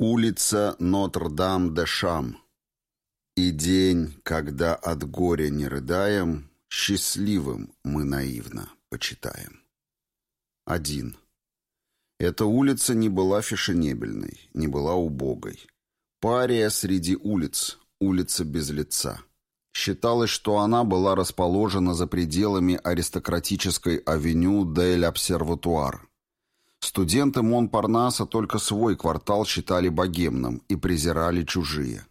Улица Нотр-Дам-де-Шам. И день, когда от горя не рыдаем, счастливым мы наивно почитаем. Один. Эта улица не была фешенебельной, не была убогой. Пария среди улиц, улица без лица. Считалось, что она была расположена за пределами аристократической авеню Дель Обсерватуар. Студенты Монпарнаса только свой квартал считали богемным и презирали чужие.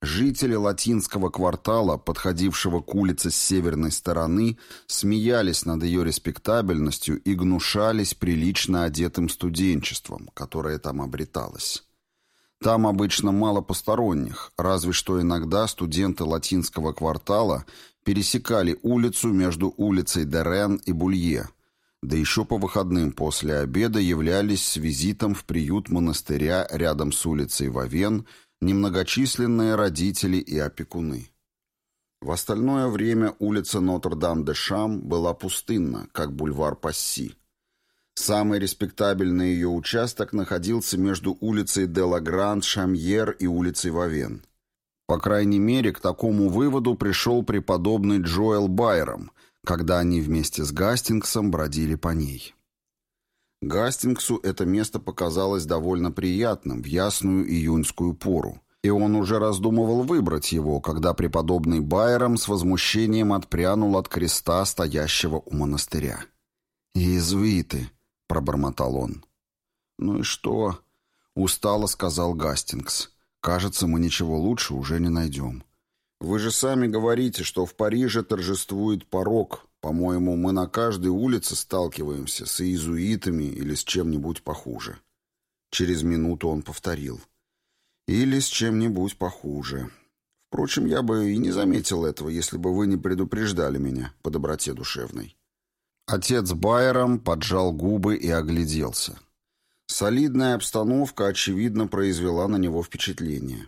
Жители латинского квартала, подходившего к улице с северной стороны, смеялись над ее респектабельностью и гнушались прилично одетым студенчеством, которое там обреталось. Там обычно мало посторонних, разве что иногда студенты латинского квартала пересекали улицу между улицей Дерен и Булье – да еще по выходным после обеда являлись с визитом в приют монастыря рядом с улицей Вавен немногочисленные родители и опекуны. В остальное время улица Нотр-Дам-де-Шам была пустынна, как бульвар Пасси. Самый респектабельный ее участок находился между улицей Делагранд-Шамьер и улицей Вавен. По крайней мере, к такому выводу пришел преподобный Джоэл Байром – когда они вместе с Гастингсом бродили по ней. Гастингсу это место показалось довольно приятным в ясную июньскую пору, и он уже раздумывал выбрать его, когда преподобный Байером с возмущением отпрянул от креста, стоящего у монастыря. «Иезуиты», — пробормотал он. «Ну и что?» — устало сказал Гастингс. «Кажется, мы ничего лучше уже не найдем». Вы же сами говорите, что в Париже торжествует порог. По-моему, мы на каждой улице сталкиваемся с иезуитами или с чем-нибудь похуже. Через минуту он повторил. Или с чем-нибудь похуже. Впрочем, я бы и не заметил этого, если бы вы не предупреждали меня по доброте душевной. Отец Байером поджал губы и огляделся. Солидная обстановка, очевидно, произвела на него впечатление.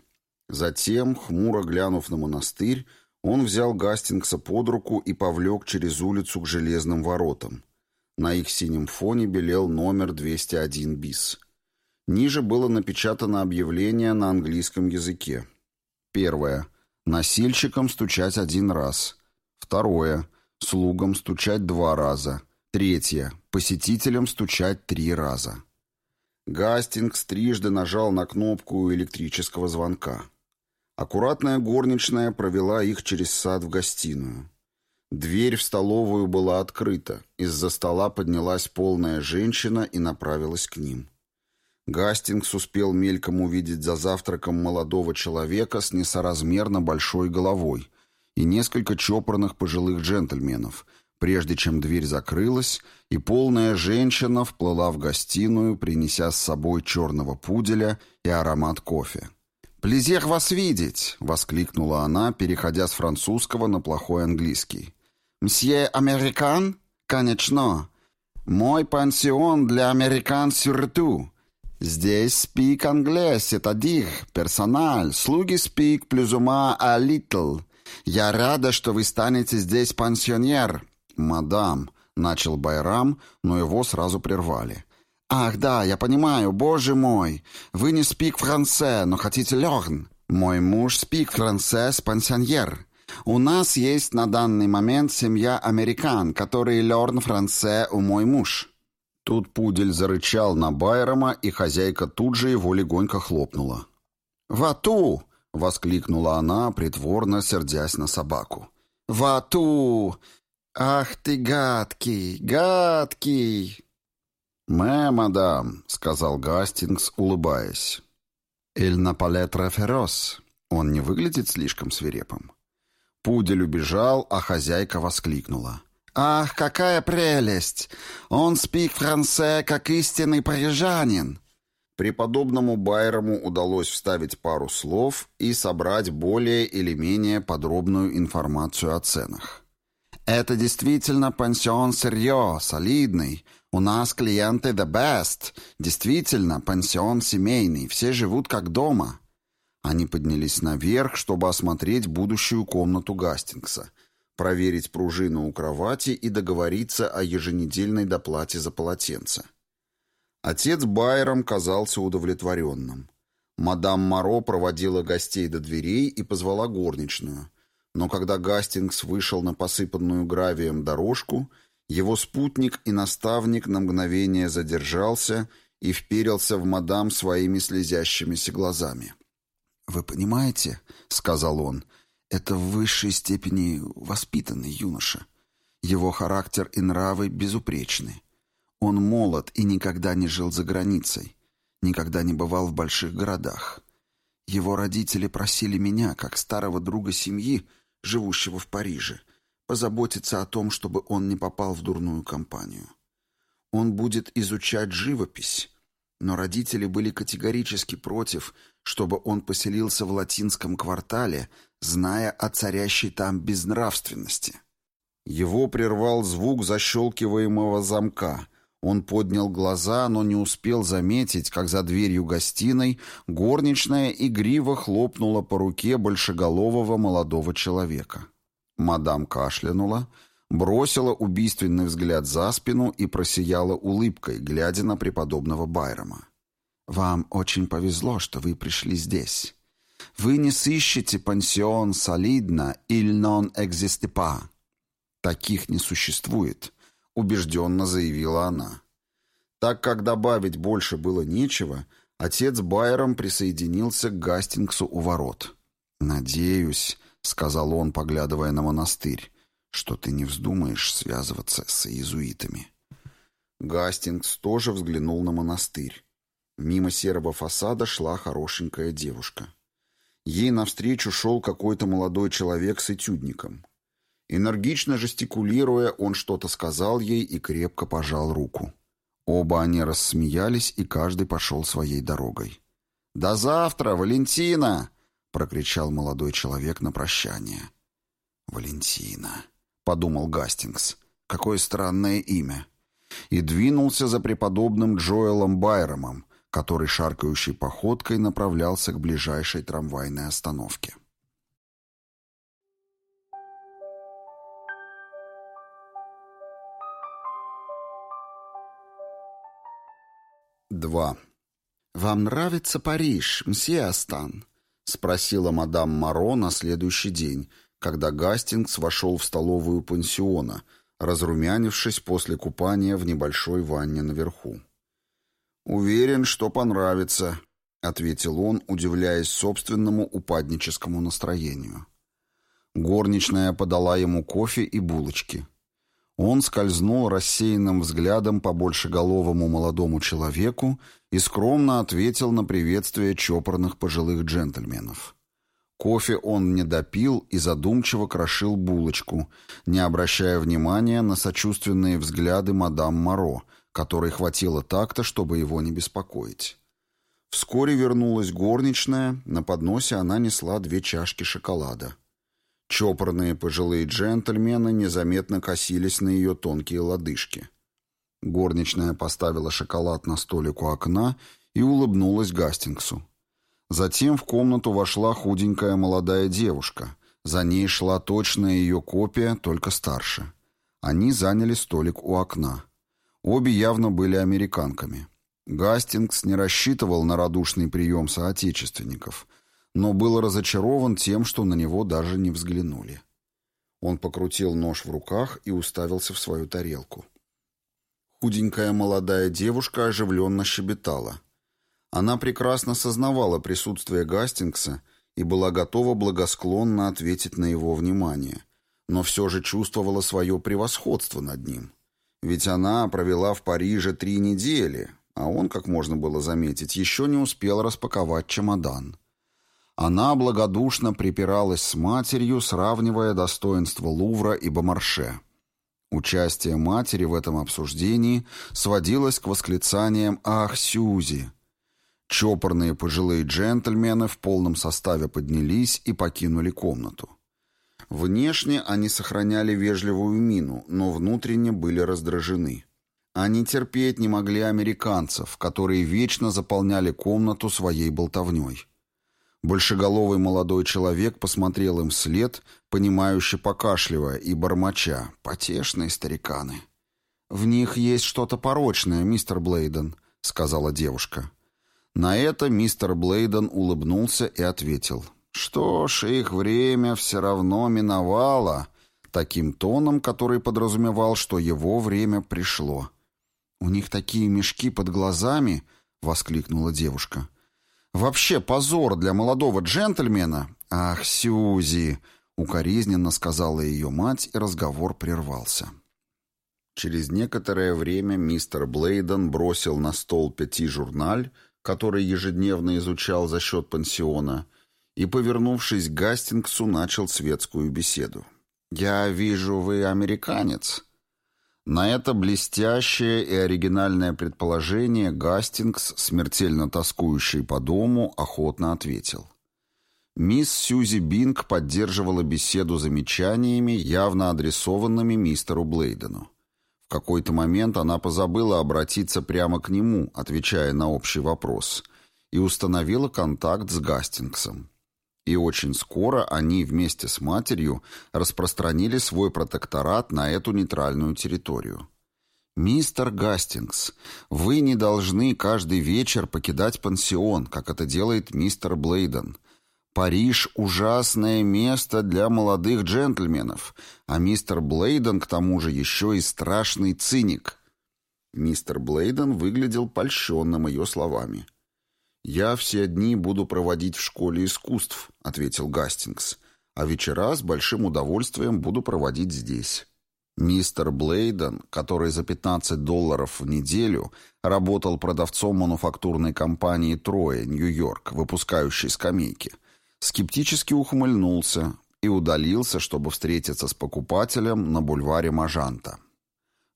Затем, хмуро глянув на монастырь, он взял Гастингса под руку и повлек через улицу к железным воротам. На их синем фоне белел номер 201 БИС. Ниже было напечатано объявление на английском языке. Первое. Носильщикам стучать один раз. Второе. Слугам стучать два раза. Третье. Посетителям стучать три раза. Гастингс трижды нажал на кнопку электрического звонка. Аккуратная горничная провела их через сад в гостиную. Дверь в столовую была открыта. Из-за стола поднялась полная женщина и направилась к ним. Гастингс успел мельком увидеть за завтраком молодого человека с несоразмерно большой головой и несколько чопорных пожилых джентльменов, прежде чем дверь закрылась, и полная женщина вплыла в гостиную, принеся с собой черного пуделя и аромат кофе. «Плезер вас видеть!» — воскликнула она, переходя с французского на плохой английский. «Мсье Американ? Конечно. Мой пансион для американ сюрту. Здесь спик англais, c'est-à-dire персональ, слуги спик плюзума а little. Я рада, что вы станете здесь пансионер». «Мадам», — начал Байрам, но его сразу прервали. «Ах, да, я понимаю, боже мой. Вы не спик франце, но хотите лёрн. Мой муж спик франце с пансионер. У нас есть на данный момент семья американ, которые лёрн франце у мой муж». Тут пудель зарычал на Байрома, и хозяйка тут же его легонько хлопнула. «Вату!» — воскликнула она, притворно сердясь на собаку. «Вату! Ах ты гадкий, гадкий!» «Мэ, мадам», — сказал Гастингс, улыбаясь. «Эль напалетра ферос». Он не выглядит слишком свирепым. Пудель убежал, а хозяйка воскликнула. «Ах, какая прелесть! Он спик франце, как истинный парижанин!» Преподобному Байрому удалось вставить пару слов и собрать более или менее подробную информацию о ценах. «Это действительно пансион сырье, солидный. У нас клиенты the best. Действительно, пансион семейный, все живут как дома». Они поднялись наверх, чтобы осмотреть будущую комнату Гастингса, проверить пружину у кровати и договориться о еженедельной доплате за полотенце. Отец Байером казался удовлетворенным. Мадам Моро проводила гостей до дверей и позвала горничную. Но когда Гастингс вышел на посыпанную гравием дорожку, его спутник и наставник на мгновение задержался и вперился в мадам своими слезящимися глазами. «Вы понимаете, — сказал он, — это в высшей степени воспитанный юноша. Его характер и нравы безупречны. Он молод и никогда не жил за границей, никогда не бывал в больших городах. Его родители просили меня, как старого друга семьи, живущего в Париже, позаботиться о том, чтобы он не попал в дурную компанию. Он будет изучать живопись, но родители были категорически против, чтобы он поселился в латинском квартале, зная о царящей там безнравственности. Его прервал звук защелкиваемого замка. Он поднял глаза, но не успел заметить, как за дверью гостиной горничная игриво хлопнула по руке большеголового молодого человека. Мадам кашлянула, бросила убийственный взгляд за спину и просияла улыбкой, глядя на преподобного Байрома. «Вам очень повезло, что вы пришли здесь. Вы не сыщете пансион солидно или non existe. Таких не существует», — убежденно заявила она. Так как добавить больше было нечего, отец Байером присоединился к Гастингсу у ворот. «Надеюсь», — сказал он, поглядывая на монастырь, что ты не вздумаешь связываться с иезуитами. Гастингс тоже взглянул на монастырь. Мимо серого фасада шла хорошенькая девушка. Ей навстречу шел какой-то молодой человек с этюдником. Энергично жестикулируя, он что-то сказал ей и крепко пожал руку. Оба они рассмеялись, и каждый пошел своей дорогой. «До завтра, Валентина!» — прокричал молодой человек на прощание. «Валентина!» — подумал Гастингс. «Какое странное имя!» И двинулся за преподобным Джоэлом Байромом, который шаркающей походкой направлялся к ближайшей трамвайной остановке. Два. «Вам нравится Париж, мсье Астан?» — спросила мадам Маро на следующий день, когда Гастингс вошел в столовую пансиона, разрумянившись после купания в небольшой ванне наверху. «Уверен, что понравится», — ответил он, удивляясь собственному упадническому настроению. Горничная подала ему кофе и булочки. Он скользнул рассеянным взглядом по большеголовому молодому человеку и скромно ответил на приветствие чопорных пожилых джентльменов. Кофе он не допил и задумчиво крошил булочку, не обращая внимания на сочувственные взгляды мадам Моро, которой хватило так-то, чтобы его не беспокоить. Вскоре вернулась горничная, на подносе она несла две чашки шоколада. Чопорные пожилые джентльмены незаметно косились на ее тонкие лодыжки. Горничная поставила шоколад на столик у окна и улыбнулась Гастингсу. Затем в комнату вошла худенькая молодая девушка. За ней шла точная ее копия, только старше. Они заняли столик у окна. Обе явно были американками. Гастингс не рассчитывал на радушный прием соотечественников, но был разочарован тем, что на него даже не взглянули. Он покрутил нож в руках и уставился в свою тарелку. Худенькая молодая девушка оживленно щебетала. Она прекрасно сознавала присутствие Гастингса и была готова благосклонно ответить на его внимание, но все же чувствовала свое превосходство над ним. Ведь она провела в Париже три недели, а он, как можно было заметить, еще не успел распаковать чемодан. Она благодушно припиралась с матерью, сравнивая достоинства Лувра и Бомарше. Участие матери в этом обсуждении сводилось к восклицаниям «Ах, Сюзи!» Чопорные пожилые джентльмены в полном составе поднялись и покинули комнату. Внешне они сохраняли вежливую мину, но внутренне были раздражены. Они терпеть не могли американцев, которые вечно заполняли комнату своей болтовней. Большеголовый молодой человек посмотрел им вслед, понимающе покашливая и бормоча. Потешные стариканы. «В них есть что-то порочное, мистер Блейден», — сказала девушка. На это мистер Блейден улыбнулся и ответил. «Что ж, их время все равно миновало», таким тоном, который подразумевал, что его время пришло. «У них такие мешки под глазами!» — воскликнула девушка. «Вообще позор для молодого джентльмена!» «Ах, Сьюзи!» — укоризненно сказала ее мать, и разговор прервался. Через некоторое время мистер Блейден бросил на стол пяти журналь, который ежедневно изучал за счет пансиона, и, повернувшись к Гастингсу, начал светскую беседу. «Я вижу, вы американец». На это блестящее и оригинальное предположение Гастингс, смертельно тоскующий по дому, охотно ответил. Мисс Сьюзи Бинг поддерживала беседу замечаниями, явно адресованными мистеру Блейдену. В какой-то момент она позабыла обратиться прямо к нему, отвечая на общий вопрос, и установила контакт с Гастингсом. И очень скоро они вместе с матерью распространили свой протекторат на эту нейтральную территорию. «Мистер Гастингс, вы не должны каждый вечер покидать пансион, как это делает мистер Блейден. Париж — ужасное место для молодых джентльменов, а мистер Блейден, к тому же, еще и страшный циник». Мистер Блейден выглядел польщенным ее словами. «Я все дни буду проводить в школе искусств», — ответил Гастингс, «а вечера с большим удовольствием буду проводить здесь». Мистер Блейден, который за 15 долларов в неделю работал продавцом мануфактурной компании «Трое», Нью-Йорк, выпускающей скамейки, скептически ухмыльнулся и удалился, чтобы встретиться с покупателем на бульваре Мажанта.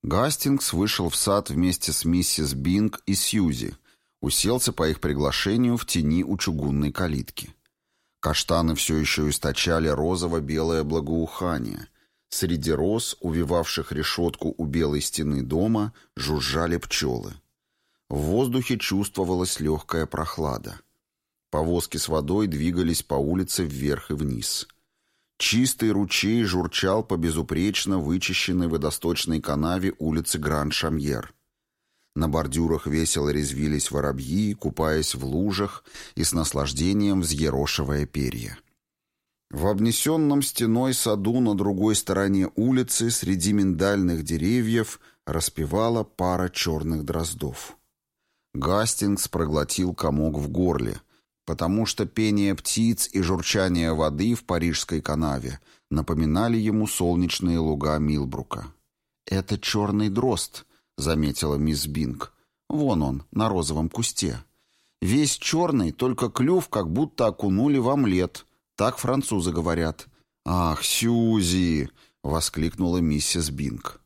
Гастингс вышел в сад вместе с миссис Бинг и Сьюзи, уселся по их приглашению в тени у чугунной калитки. Каштаны все еще источали розово-белое благоухание. Среди роз, увивавших решетку у белой стены дома, жужжали пчелы. В воздухе чувствовалась легкая прохлада. Повозки с водой двигались по улице вверх и вниз. Чистый ручей журчал по безупречно вычищенной водосточной канаве улицы Гран-Шамьер. На бордюрах весело резвились воробьи, купаясь в лужах и с наслаждением взъерошивая перья. В обнесенном стеной саду на другой стороне улицы среди миндальных деревьев распевала пара черных дроздов. Гастингс проглотил комок в горле, потому что пение птиц и журчание воды в парижской канаве напоминали ему солнечные луга Милбрука. «Это черный дрозд», заметила мисс Бинг. «Вон он, на розовом кусте. Весь черный, только клюв как будто окунули в омлет. Так французы говорят». «Ах, Сьюзи!» — воскликнула миссис Бинг.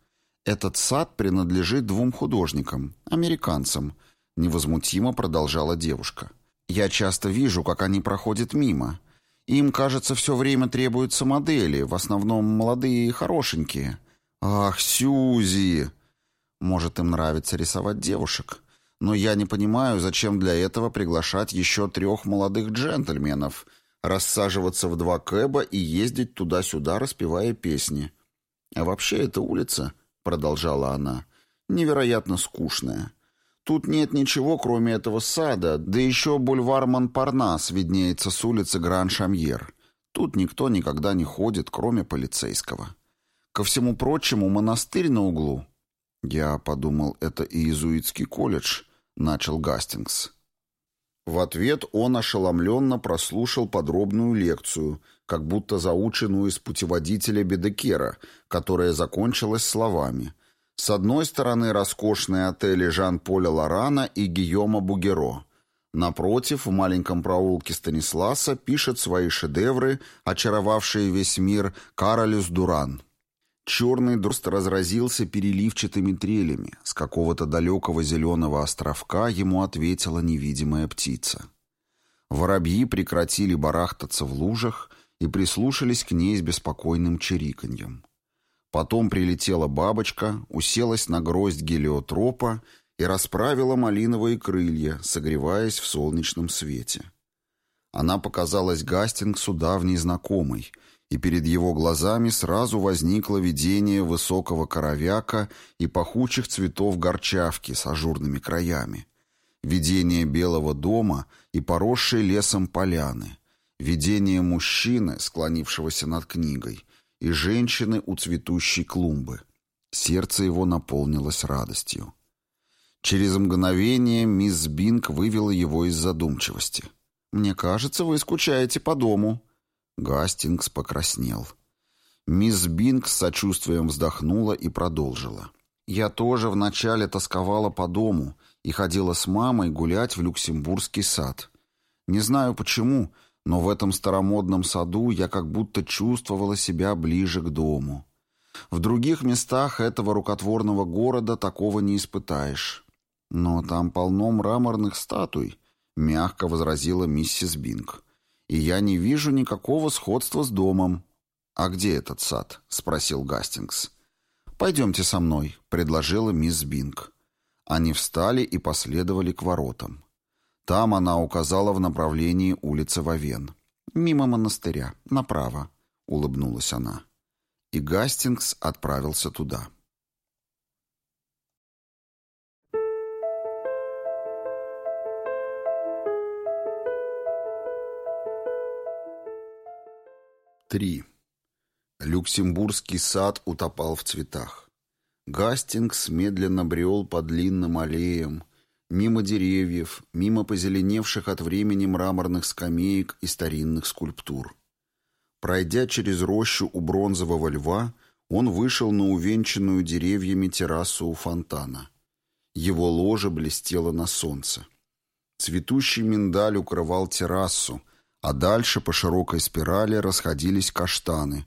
«Этот сад принадлежит двум художникам, американцам», — невозмутимо продолжала девушка. «Я часто вижу, как они проходят мимо. Им, кажется, все время требуются модели, в основном молодые и хорошенькие». «Ах, Сьюзи!» Может, им нравится рисовать девушек. Но я не понимаю, зачем для этого приглашать еще трех молодых джентльменов, рассаживаться в два кэба и ездить туда-сюда, распевая песни. А вообще эта улица, — продолжала она, — невероятно скучная. Тут нет ничего, кроме этого сада, да еще бульвар Монпарнас виднеется с улицы Гран-Шамьер. Тут никто никогда не ходит, кроме полицейского. Ко всему прочему, монастырь на углу «Я подумал, это иезуитский колледж», — начал Гастингс. В ответ он ошеломленно прослушал подробную лекцию, как будто заученную из путеводителя Бедекера, которая закончилась словами. С одной стороны роскошные отели Жан-Поля Лорана и Гийома Бугеро. Напротив, в маленьком проулке Станисласа пишет свои шедевры, очаровавшие весь мир, Каролюс Дуран. Черный дрозд разразился переливчатыми трелями. С какого-то далекого зеленого островка ему ответила невидимая птица. Воробьи прекратили барахтаться в лужах и прислушались к ней с беспокойным чириканьем. Потом прилетела бабочка, уселась на гроздь гелиотропа и расправила малиновые крылья, согреваясь в солнечном свете. Она показалась Гастингсу давней знакомой — и перед его глазами сразу возникло видение высокого коровяка и пахучих цветов горчавки с ажурными краями. видение белого дома и поросшие лесом поляны, видение мужчины, склонившегося над книгой, и женщины у цветущей клумбы. Сердце его наполнилось радостью. Через мгновение мисс Бинг вывела его из задумчивости. «Мне кажется, вы скучаете по дому». Гастингс покраснел. Мисс Бинг с сочувствием вздохнула и продолжила. «Я тоже вначале тосковала по дому и ходила с мамой гулять в Люксембургский сад. Не знаю почему, но в этом старомодном саду я как будто чувствовала себя ближе к дому. В других местах этого рукотворного города такого не испытаешь. Но там полно мраморных статуй, мягко возразила миссис Бинг. И я не вижу никакого сходства с домом. А где этот сад? спросил Гастингс. Пойдемте со мной, предложила мисс Бинг. Они встали и последовали к воротам. Там она указала в направлении улицы Вавен. «Мимо монастыря, направо», — улыбнулась она. И Гастингс отправился туда. Три. Люксембургский сад утопал в цветах. Гастингс медленно брел по длинным аллеям, мимо деревьев, мимо позеленевших от времени мраморных скамеек и старинных скульптур. Пройдя через рощу у бронзового льва, он вышел на увенчанную деревьями террасу у фонтана. Его ложе блестело на солнце. Цветущий миндаль укрывал террасу, а дальше по широкой спирали расходились каштаны,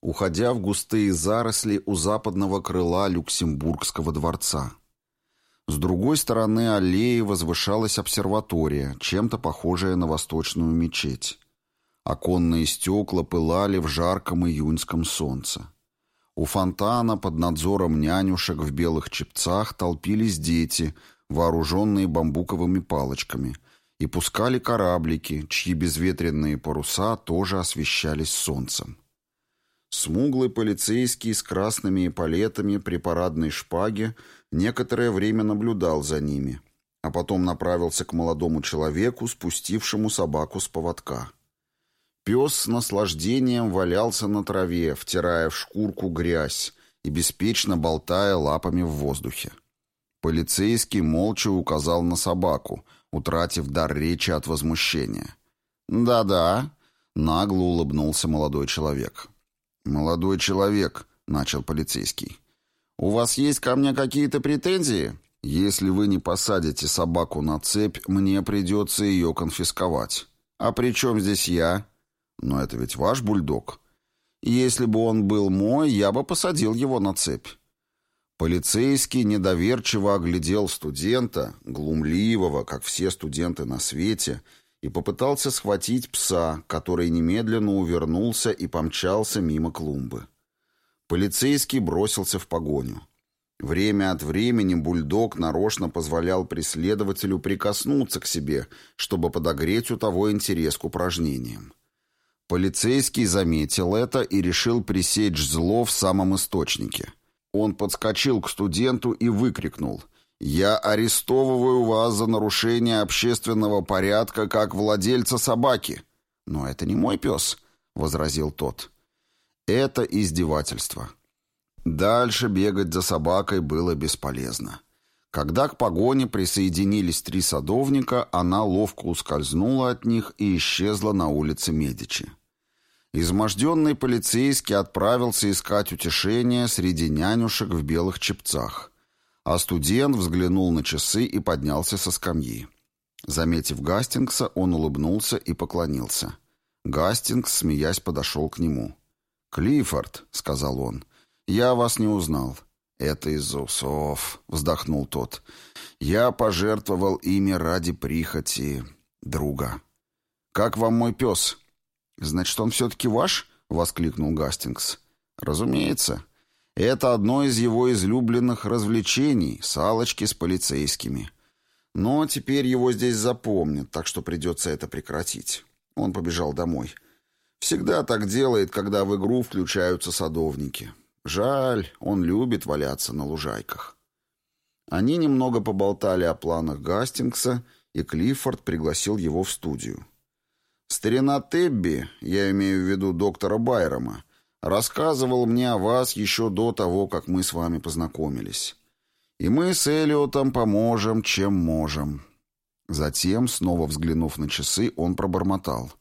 уходя в густые заросли у западного крыла Люксембургского дворца. С другой стороны аллеи возвышалась обсерватория, чем-то похожая на восточную мечеть. Оконные стекла пылали в жарком июньском солнце. У фонтана под надзором нянюшек в белых чепцах толпились дети, вооруженные бамбуковыми палочками, и пускали кораблики, чьи безветренные паруса тоже освещались солнцем. Смуглый полицейский с красными эполетами при парадной шпаге некоторое время наблюдал за ними, а потом направился к молодому человеку, спустившему собаку с поводка. Пес с наслаждением валялся на траве, втирая в шкурку грязь и беспечно болтая лапами в воздухе. Полицейский молча указал на собаку, утратив дар речи от возмущения. «Да-да», — нагло улыбнулся молодой человек. «Молодой человек», — начал полицейский. «У вас есть ко мне какие-то претензии? Если вы не посадите собаку на цепь, мне придется ее конфисковать. А при чем здесь я? Но это ведь ваш бульдог. Если бы он был мой, я бы посадил его на цепь». Полицейский недоверчиво оглядел студента, глумливого, как все студенты на свете, и попытался схватить пса, который немедленно увернулся и помчался мимо клумбы. Полицейский бросился в погоню. Время от времени бульдог нарочно позволял преследователю прикоснуться к себе, чтобы подогреть у того интерес к упражнениям. Полицейский заметил это и решил пресечь зло в самом источнике. Он подскочил к студенту и выкрикнул — «Я арестовываю вас за нарушение общественного порядка как владельца собаки». «Но это не мой пес», — возразил тот. «Это издевательство». Дальше бегать за собакой было бесполезно. Когда к погоне присоединились три садовника, она ловко ускользнула от них и исчезла на улице Медичи. Изможденный полицейский отправился искать утешения среди нянюшек в белых чепцах. А студент взглянул на часы и поднялся со скамьи. Заметив Гастингса, он улыбнулся и поклонился. Гастингс, смеясь, подошел к нему. «Клиффорд», — сказал он, — «я вас не узнал». «Это из-за усов», — вздохнул тот. «Я пожертвовал ими ради прихоти друга». «Как вам мой пес?» «Значит, он все-таки ваш?» — воскликнул Гастингс. «Разумеется. Это одно из его излюбленных развлечений — салочки с полицейскими. Но теперь его здесь запомнят, так что придется это прекратить. Он побежал домой. Всегда так делает, когда в игру включаются садовники. Жаль, он любит валяться на лужайках. Они немного поболтали о планах Гастингса, и Клиффорд пригласил его в студию. «Старина Тебби, я имею в виду доктора Байрома, рассказывал мне о вас еще до того, как мы с вами познакомились. И мы с Элиотом поможем, чем можем». Затем, снова взглянув на часы, он пробормотал.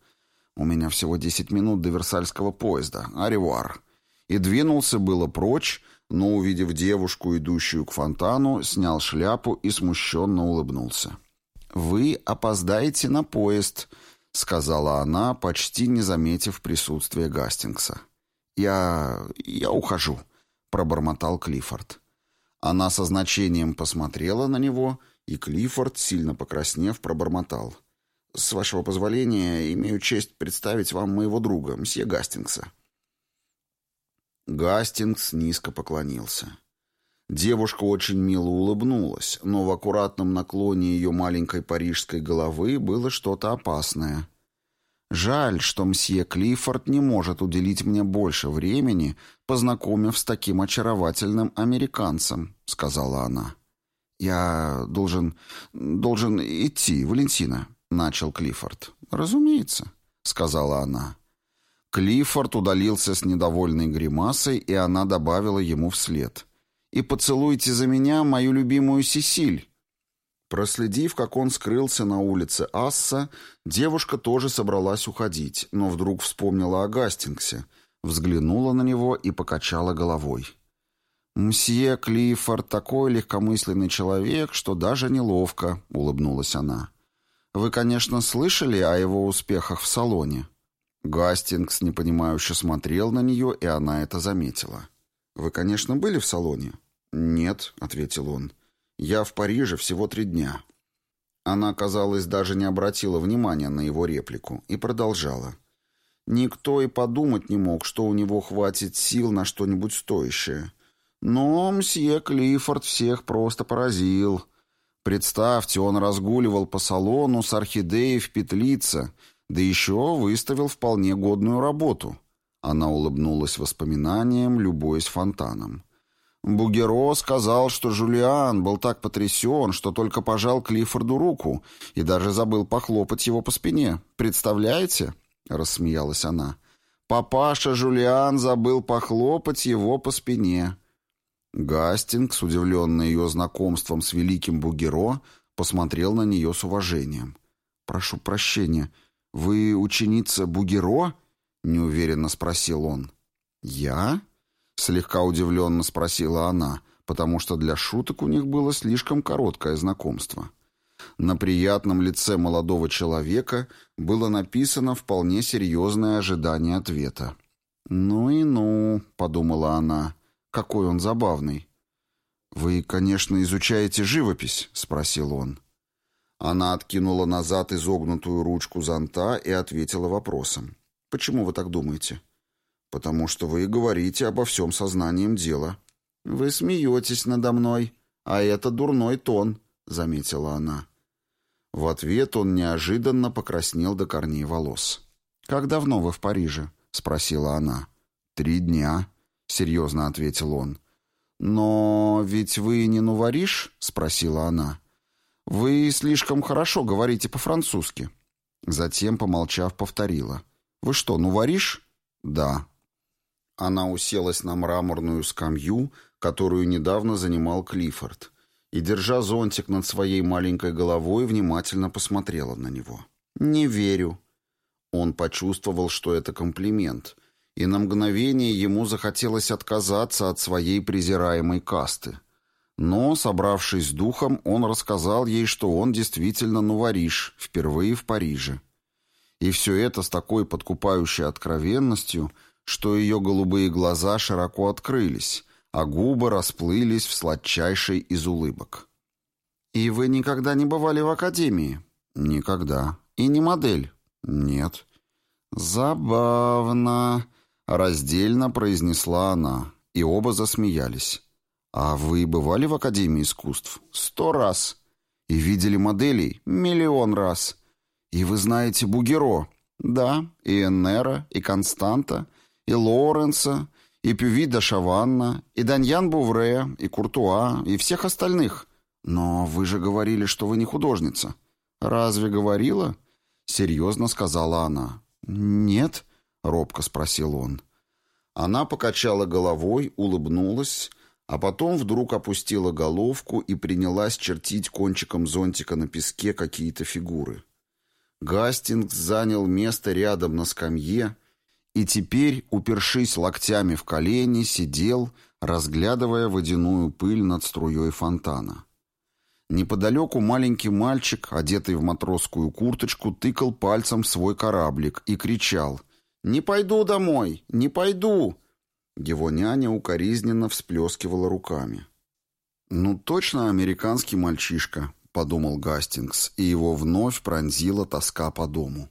«У меня всего десять минут до Версальского поезда. Аревуар». И двинулся было прочь, но, увидев девушку, идущую к фонтану, снял шляпу и смущенно улыбнулся. «Вы опоздаете на поезд», — сказала она, почти не заметив присутствия Гастингса. «Я... я ухожу», — пробормотал Клиффорд. Она со значением посмотрела на него, и Клиффорд, сильно покраснев, пробормотал. «С вашего позволения, имею честь представить вам моего друга, мсье Гастингса». Гастингс низко поклонился. Девушка очень мило улыбнулась, но в аккуратном наклоне ее маленькой парижской головы было что-то опасное. «Жаль, что мсье Клиффорд не может уделить мне больше времени, познакомив с таким очаровательным американцем», — сказала она. «Я должен... должен идти, Валентина», — начал Клиффорд. «Разумеется», — сказала она. Клиффорд удалился с недовольной гримасой, и она добавила ему вслед. «И поцелуйте за меня мою любимую Сесиль». Проследив, как он скрылся на улице Асса, девушка тоже собралась уходить, но вдруг вспомнила о Гастингсе, взглянула на него и покачала головой. «Мсье Клиффорд такой легкомысленный человек, что даже неловко», — улыбнулась она. «Вы, конечно, слышали о его успехах в салоне?» Гастингс непонимающе смотрел на нее, и она это заметила. «Вы, конечно, были в салоне?» «Нет», — ответил он. «Я в Париже всего три дня». Она, казалось, даже не обратила внимания на его реплику и продолжала. Никто и подумать не мог, что у него хватит сил на что-нибудь стоящее. Но мсье Клиффорд всех просто поразил. Представьте, он разгуливал по салону с орхидеей в петлице — да еще выставил вполне годную работу. Она улыбнулась воспоминанием, любуясь фонтаном. Бугеро сказал, что Жулиан был так потрясен, что только пожал Клиффорду руку и даже забыл похлопать его по спине. «Представляете?» — рассмеялась она. «Папаша Жулиан забыл похлопать его по спине». Гастингс, удивленный ее знакомством с великим Бугеро, посмотрел на нее с уважением. «Прошу прощения, «Вы ученица Бугеро?» — неуверенно спросил он. «Я?» — слегка удивленно спросила она, потому что для шуток у них было слишком короткое знакомство. На приятном лице молодого человека было написано вполне серьезное ожидание ответа. «Ну и ну», — подумала она, — «какой он забавный». «Вы, конечно, изучаете живопись?» — спросил он. Она откинула назад изогнутую ручку зонта и ответила вопросом. «Почему вы так думаете?» «Потому что вы говорите обо всем сознанием дела». «Вы смеетесь надо мной, а это дурной тон», — заметила она. В ответ он неожиданно покраснел до корней волос. «Как давно вы в Париже?» — спросила она. «Три дня», — серьезно ответил он. «Но ведь вы не нувариш?» — спросила она. «Вы слишком хорошо говорите по-французски». Затем, помолчав, повторила. «Вы что, ну варишь?» «Да». Она уселась на мраморную скамью, которую недавно занимал Клиффорд, и, держа зонтик над своей маленькой головой, внимательно посмотрела на него. «Не верю». Он почувствовал, что это комплимент, и на мгновение ему захотелось отказаться от своей презираемой касты. Но, собравшись с духом, он рассказал ей, что он действительно новориш, впервые в Париже. И все это с такой подкупающей откровенностью, что ее голубые глаза широко открылись, а губы расплылись в сладчайшей из улыбок. «И вы никогда не бывали в академии?» «Никогда». «И не модель?» «Нет». «Забавно», — раздельно произнесла она, и оба засмеялись. «А вы бывали в Академии искусств?» «Сто раз». «И видели моделей?» «Миллион раз». «И вы знаете Бугеро?» «Да, и Эннера, и Константа, и Лоуренса, и Пюви де Шаванна, и Даньян Бувре, и Куртуа, и всех остальных». «Но вы же говорили, что вы не художница». «Разве говорила?» — серьезно сказала она. «Нет», — робко спросил он. Она покачала головой, улыбнулась, а потом вдруг опустила головку и принялась чертить кончиком зонтика на песке какие-то фигуры. Гастингс занял место рядом на скамье и теперь, упершись локтями в колени, сидел, разглядывая водяную пыль над струей фонтана. Неподалеку маленький мальчик, одетый в матросскую курточку, тыкал пальцем в свой кораблик и кричал «Не пойду домой! Не пойду!» Его няня укоризненно всплескивала руками. «Ну, точно американский мальчишка», — подумал Гастингс, и его вновь пронзила тоска по дому.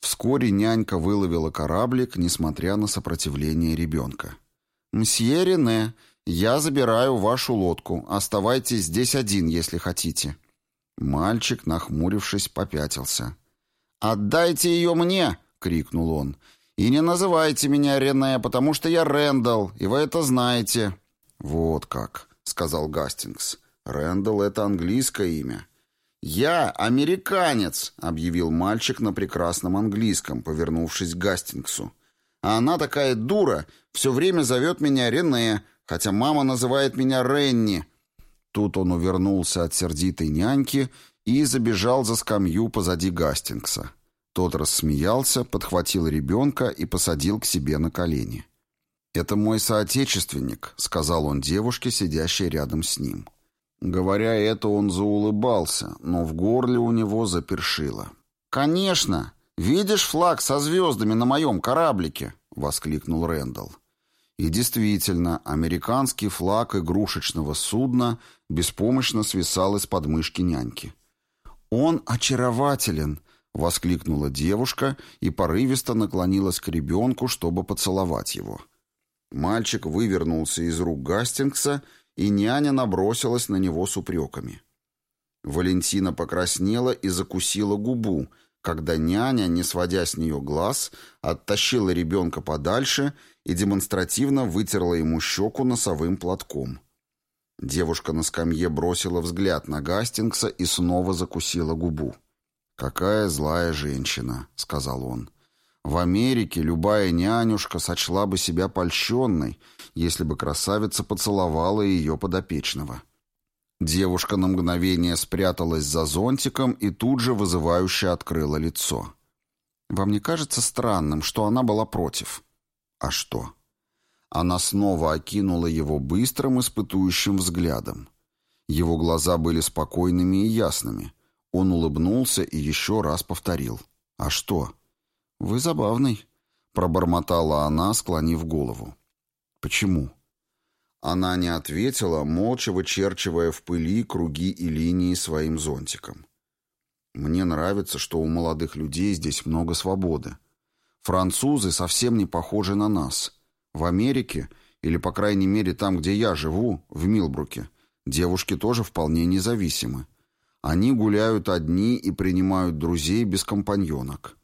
Вскоре нянька выловила кораблик, несмотря на сопротивление ребенка. «Мсье Рене, «Я забираю вашу лодку. Оставайтесь здесь один, если хотите». Мальчик, нахмурившись, попятился. «Отдайте ее мне!» — крикнул он. «И не называйте меня Рене, потому что я Рэндалл, и вы это знаете». «Вот как», — сказал Гастингс. «Рэндалл — это английское имя». «Я американец», — объявил мальчик на прекрасном английском, повернувшись к Гастингсу. «А она такая дура, все время зовет меня Рене, хотя мама называет меня Ренни». Тут он увернулся от сердитой няньки и забежал за скамью позади Гастингса. Тот рассмеялся, подхватил ребенка и посадил к себе на колени. «Это мой соотечественник», — сказал он девушке, сидящей рядом с ним. Говоря это, он заулыбался, но в горле у него запершило. «Конечно! Видишь флаг со звездами на моем кораблике?» — воскликнул Рэндалл. И действительно, американский флаг игрушечного судна беспомощно свисал из подмышки няньки. «Он очарователен!» — воскликнула девушка и порывисто наклонилась к ребенку, чтобы поцеловать его. Мальчик вывернулся из рук Гастингса, и няня набросилась на него с упреками. Валентина покраснела и закусила губу, когда няня, не сводя с нее глаз, оттащила ребенка подальше и демонстративно вытерла ему щеку носовым платком. Девушка на скамье бросила взгляд на Гастингса и снова закусила губу. «Какая злая женщина», — сказал он. «В Америке любая нянюшка сочла бы себя польщенной, если бы красавица поцеловала ее подопечного». Девушка на мгновение спряталась за зонтиком и тут же вызывающе открыла лицо. «Вам не кажется странным, что она была против?» А что? Она снова окинула его быстрым испытующим взглядом. Его глаза были спокойными и ясными. Он улыбнулся и еще раз повторил. «А что?» «Вы забавный», — пробормотала она, склонив голову. «Почему?» Она не ответила, молча вычерчивая в пыли круги и линии своим зонтиком. «Мне нравится, что у молодых людей здесь много свободы. Французы совсем не похожи на нас. В Америке, или, по крайней мере, там, где я живу, в Милбруке, девушки тоже вполне независимы. Они гуляют одни и принимают друзей без компаньонок.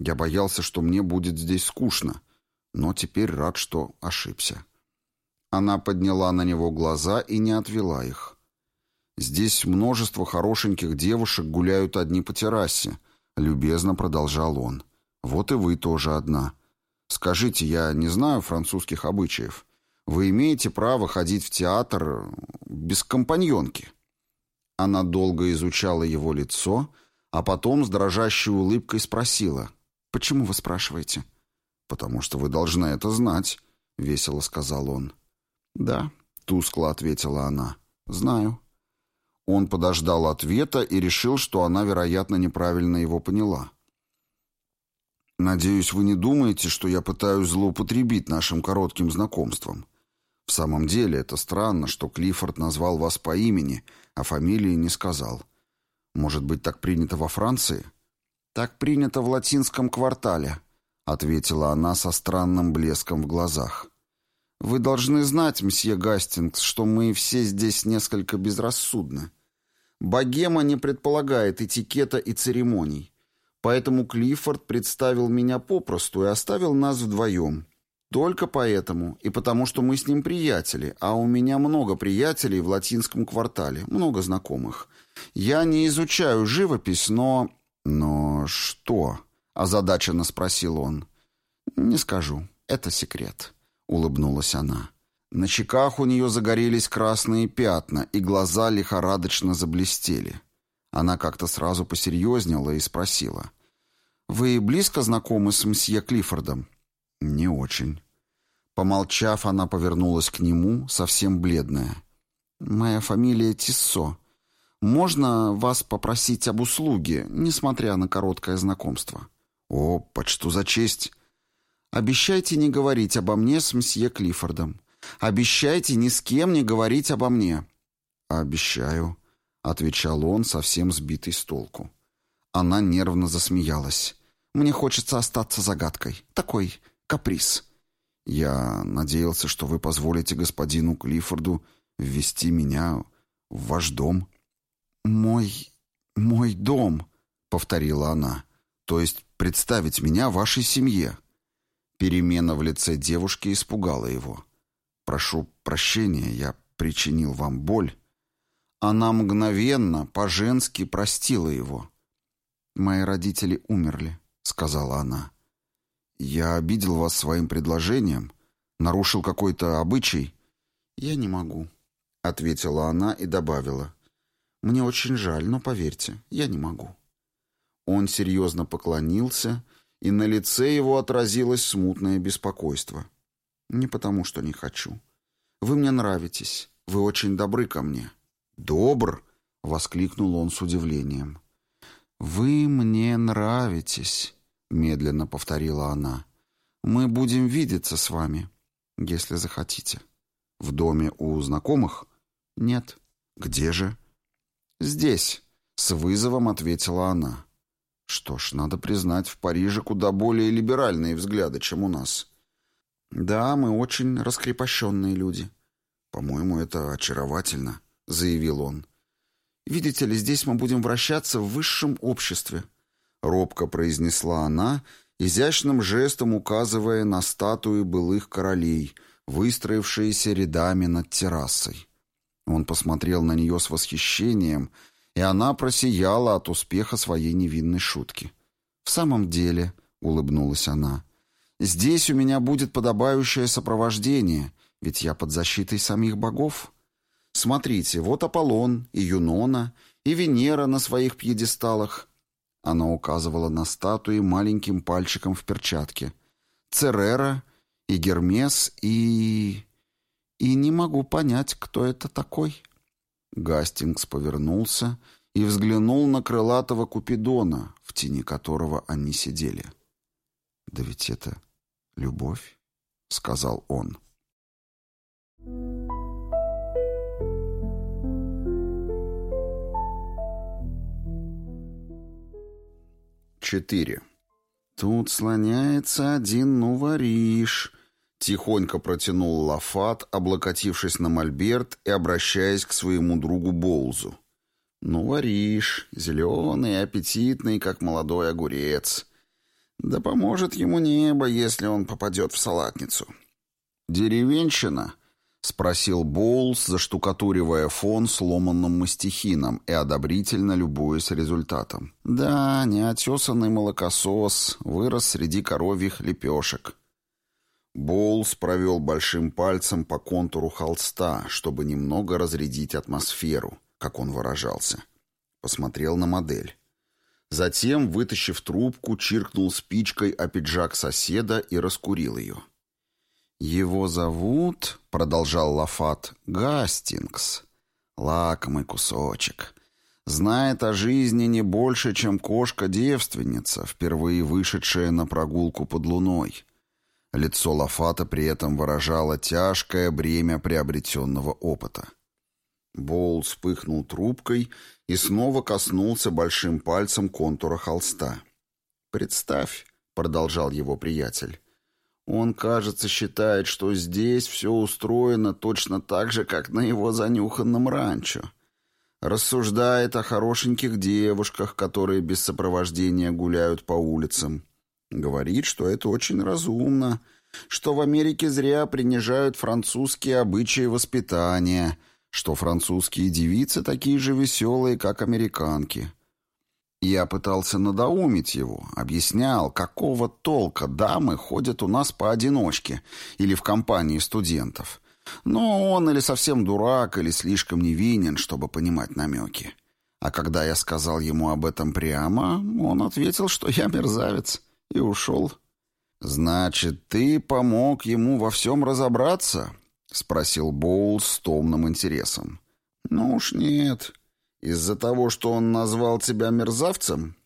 Я боялся, что мне будет здесь скучно, но теперь рад, что ошибся. Она подняла на него глаза и не отвела их. «Здесь множество хорошеньких девушек гуляют одни по террасе», — любезно продолжал он. Вот и вы тоже одна. Скажите, я не знаю французских обычаев. Вы имеете право ходить в театр без компаньонки?» Она долго изучала его лицо, а потом с дрожащей улыбкой спросила. «Почему вы спрашиваете?» «Потому что вы должны это знать», — весело сказал он. «Да», — тускло ответила она. «Знаю». Он подождал ответа и решил, что она, вероятно, неправильно его поняла. Надеюсь, вы не думаете, что я пытаюсь злоупотребить нашим коротким знакомством. В самом деле, это странно, что Клиффорд назвал вас по имени, а фамилии не сказал. Может быть, так принято во Франции? Так принято в латинском квартале, ответила она со странным блеском в глазах. Вы должны знать, мсье Гастингс, что мы все здесь несколько безрассудны. Богема не предполагает этикета и церемоний. Поэтому Клиффорд представил меня попросту и оставил нас вдвоем. Только поэтому, и потому что мы с ним приятели, а у меня много приятелей в латинском квартале, много знакомых. Я не изучаю живопись, но... Но что? Озадаченно спросил он. Не скажу, это секрет, улыбнулась она. На щеках у нее загорелись красные пятна, и глаза лихорадочно заблестели. Она как-то сразу посерьезнела и спросила. «Вы близко знакомы с мсье Клиффордом?» «Не очень». Помолчав, она повернулась к нему, совсем бледная. «Моя фамилия Тиссо. Можно вас попросить об услуге, несмотря на короткое знакомство?» «О, почту за честь!» «Обещайте не говорить обо мне с мсье Клиффордом. Обещайте ни с кем не говорить обо мне». «Обещаю», — отвечал он, совсем сбитый с толку. Она нервно засмеялась. «Мне хочется остаться загадкой. Такой каприз». «Я надеялся, что вы позволите господину Клиффорду ввести меня в ваш дом». «Мой... мой дом», — повторила она. «То есть представить меня вашей семье». Перемена в лице девушки испугала его. «Прошу прощения, я причинил вам боль». Она мгновенно, по-женски простила его. «Мои родители умерли», — сказала она. «Я обидел вас своим предложением? Нарушил какой-то обычай?» «Я не могу», — ответила она и добавила. «Мне очень жаль, но поверьте, я не могу». Он серьезно поклонился, и на лице его отразилось смутное беспокойство. «Не потому, что не хочу. Вы мне нравитесь, вы очень добры ко мне». «Добр?» — воскликнул он с удивлением. «Вы мне нравитесь», — медленно повторила она. «Мы будем видеться с вами, если захотите». «В доме у знакомых?» «Нет». «Где же?» «Здесь», — с вызовом ответила она. «Что ж, надо признать, в Париже куда более либеральные взгляды, чем у нас». «Да, мы очень раскрепощенные люди». «По-моему, это очаровательно», — заявил он. Видите ли, здесь мы будем вращаться в высшем обществе», — робко произнесла она, изящным жестом указывая на статуи былых королей, выстроившиеся рядами над террасой. Он посмотрел на нее с восхищением, и она просияла от успеха своей невинной шутки. «В самом деле», — улыбнулась она, — «здесь у меня будет подобающее сопровождение, ведь я под защитой самих богов». Смотрите, вот Аполлон и Юнона, и Венера на своих пьедесталах. Она указывала на статуи маленьким пальчиком в перчатке. Церера и Гермес и... И не могу понять, кто это такой. Гастингс повернулся и взглянул на крылатого Купидона, в тени которого они сидели. «Да ведь это любовь», — сказал он. 4. «Тут слоняется один нувориш», — тихонько протянул Лафат, облокотившись на мольберт и обращаясь к своему другу Боузу. «Нувориш, зеленый и аппетитный, как молодой огурец. Да поможет ему небо, если он попадет в салатницу». «Деревенщина?» — спросил Боулс, заштукатуривая фон сломанным мастихином и одобрительно любуясь результатом. «Да, неотесанный молокосос вырос среди коровьих лепешек». Боулс провел большим пальцем по контуру холста, чтобы немного разрядить атмосферу, как он выражался. Посмотрел на модель. Затем, вытащив трубку, чиркнул спичкой о пиджак соседа и раскурил ее. — «Его зовут, — продолжал Лафат, — Гастингс. Лакомый кусочек. Знает о жизни не больше, чем кошка-девственница, впервые вышедшая на прогулку под луной». Лицо Лафата при этом выражало тяжкое бремя приобретенного опыта. Боул вспыхнул трубкой и снова коснулся большим пальцем контура холста. «Представь», — продолжал его приятель, он, кажется, считает, что здесь все устроено точно так же, как на его занюханном ранчо. Рассуждает о хорошеньких девушках, которые без сопровождения гуляют по улицам. Говорит, что это очень разумно, что в Америке зря принижают французские обычаи воспитания, что французские девицы такие же веселые, как американки. Я пытался надоумить его, объяснял, какого толка дамы ходят у нас поодиночке или в компании студентов. Но он или совсем дурак, или слишком невинен, чтобы понимать намеки. А когда я сказал ему об этом прямо, он ответил, что я мерзавец, и ушел. «Значит, ты помог ему во всем разобраться?» — спросил Боул с томным интересом. «Ну уж нет. Из-за того, что он назвал тебя мерзавцем?»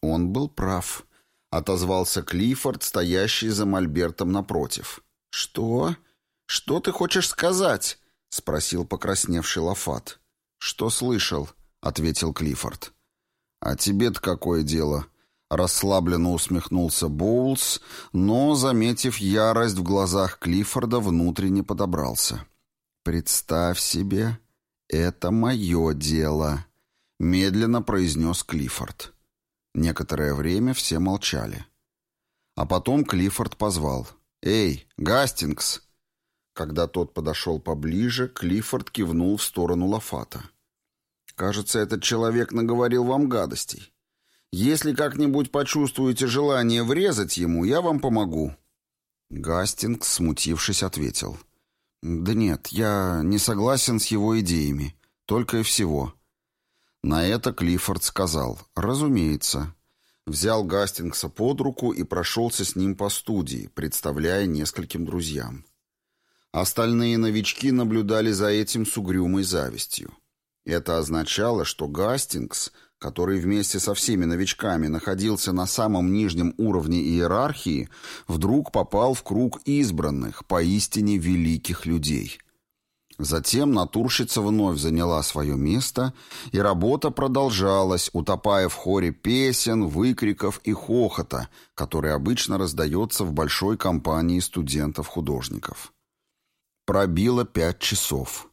Он был прав. Отозвался Клиффорд, стоящий за мольбертом напротив. «Что? Что ты хочешь сказать?» — спросил покрасневший Лафат. «Что слышал?» — ответил Клиффорд. «А тебе-то какое дело?» Расслабленно усмехнулся Боулс, но, заметив ярость в глазах Клиффорда, внутренне подобрался. «Представь себе, это мое дело», — медленно произнес Клиффорд. Некоторое время все молчали. А потом Клиффорд позвал. «Эй, Гастингс!» Когда тот подошел поближе, Клиффорд кивнул в сторону Лафата. «Кажется, этот человек наговорил вам гадостей. Если как-нибудь почувствуете желание врезать ему, я вам помогу». Гастингс, смутившись, ответил. «Да нет, я не согласен с его идеями. Только и всего». На это Клиффорд сказал «Разумеется». Взял Гастингса под руку и прошелся с ним по студии, представляя нескольким друзьям. Остальные новички наблюдали за этим с угрюмой завистью. Это означало, что Гастингс который вместе со всеми новичками находился на самом нижнем уровне иерархии, вдруг попал в круг избранных, поистине великих людей. Затем натурщица вновь заняла свое место, и работа продолжалась, утопая в хоре песен, выкриков и хохота, который обычно раздается в большой компании студентов-художников. Пробило пять часов.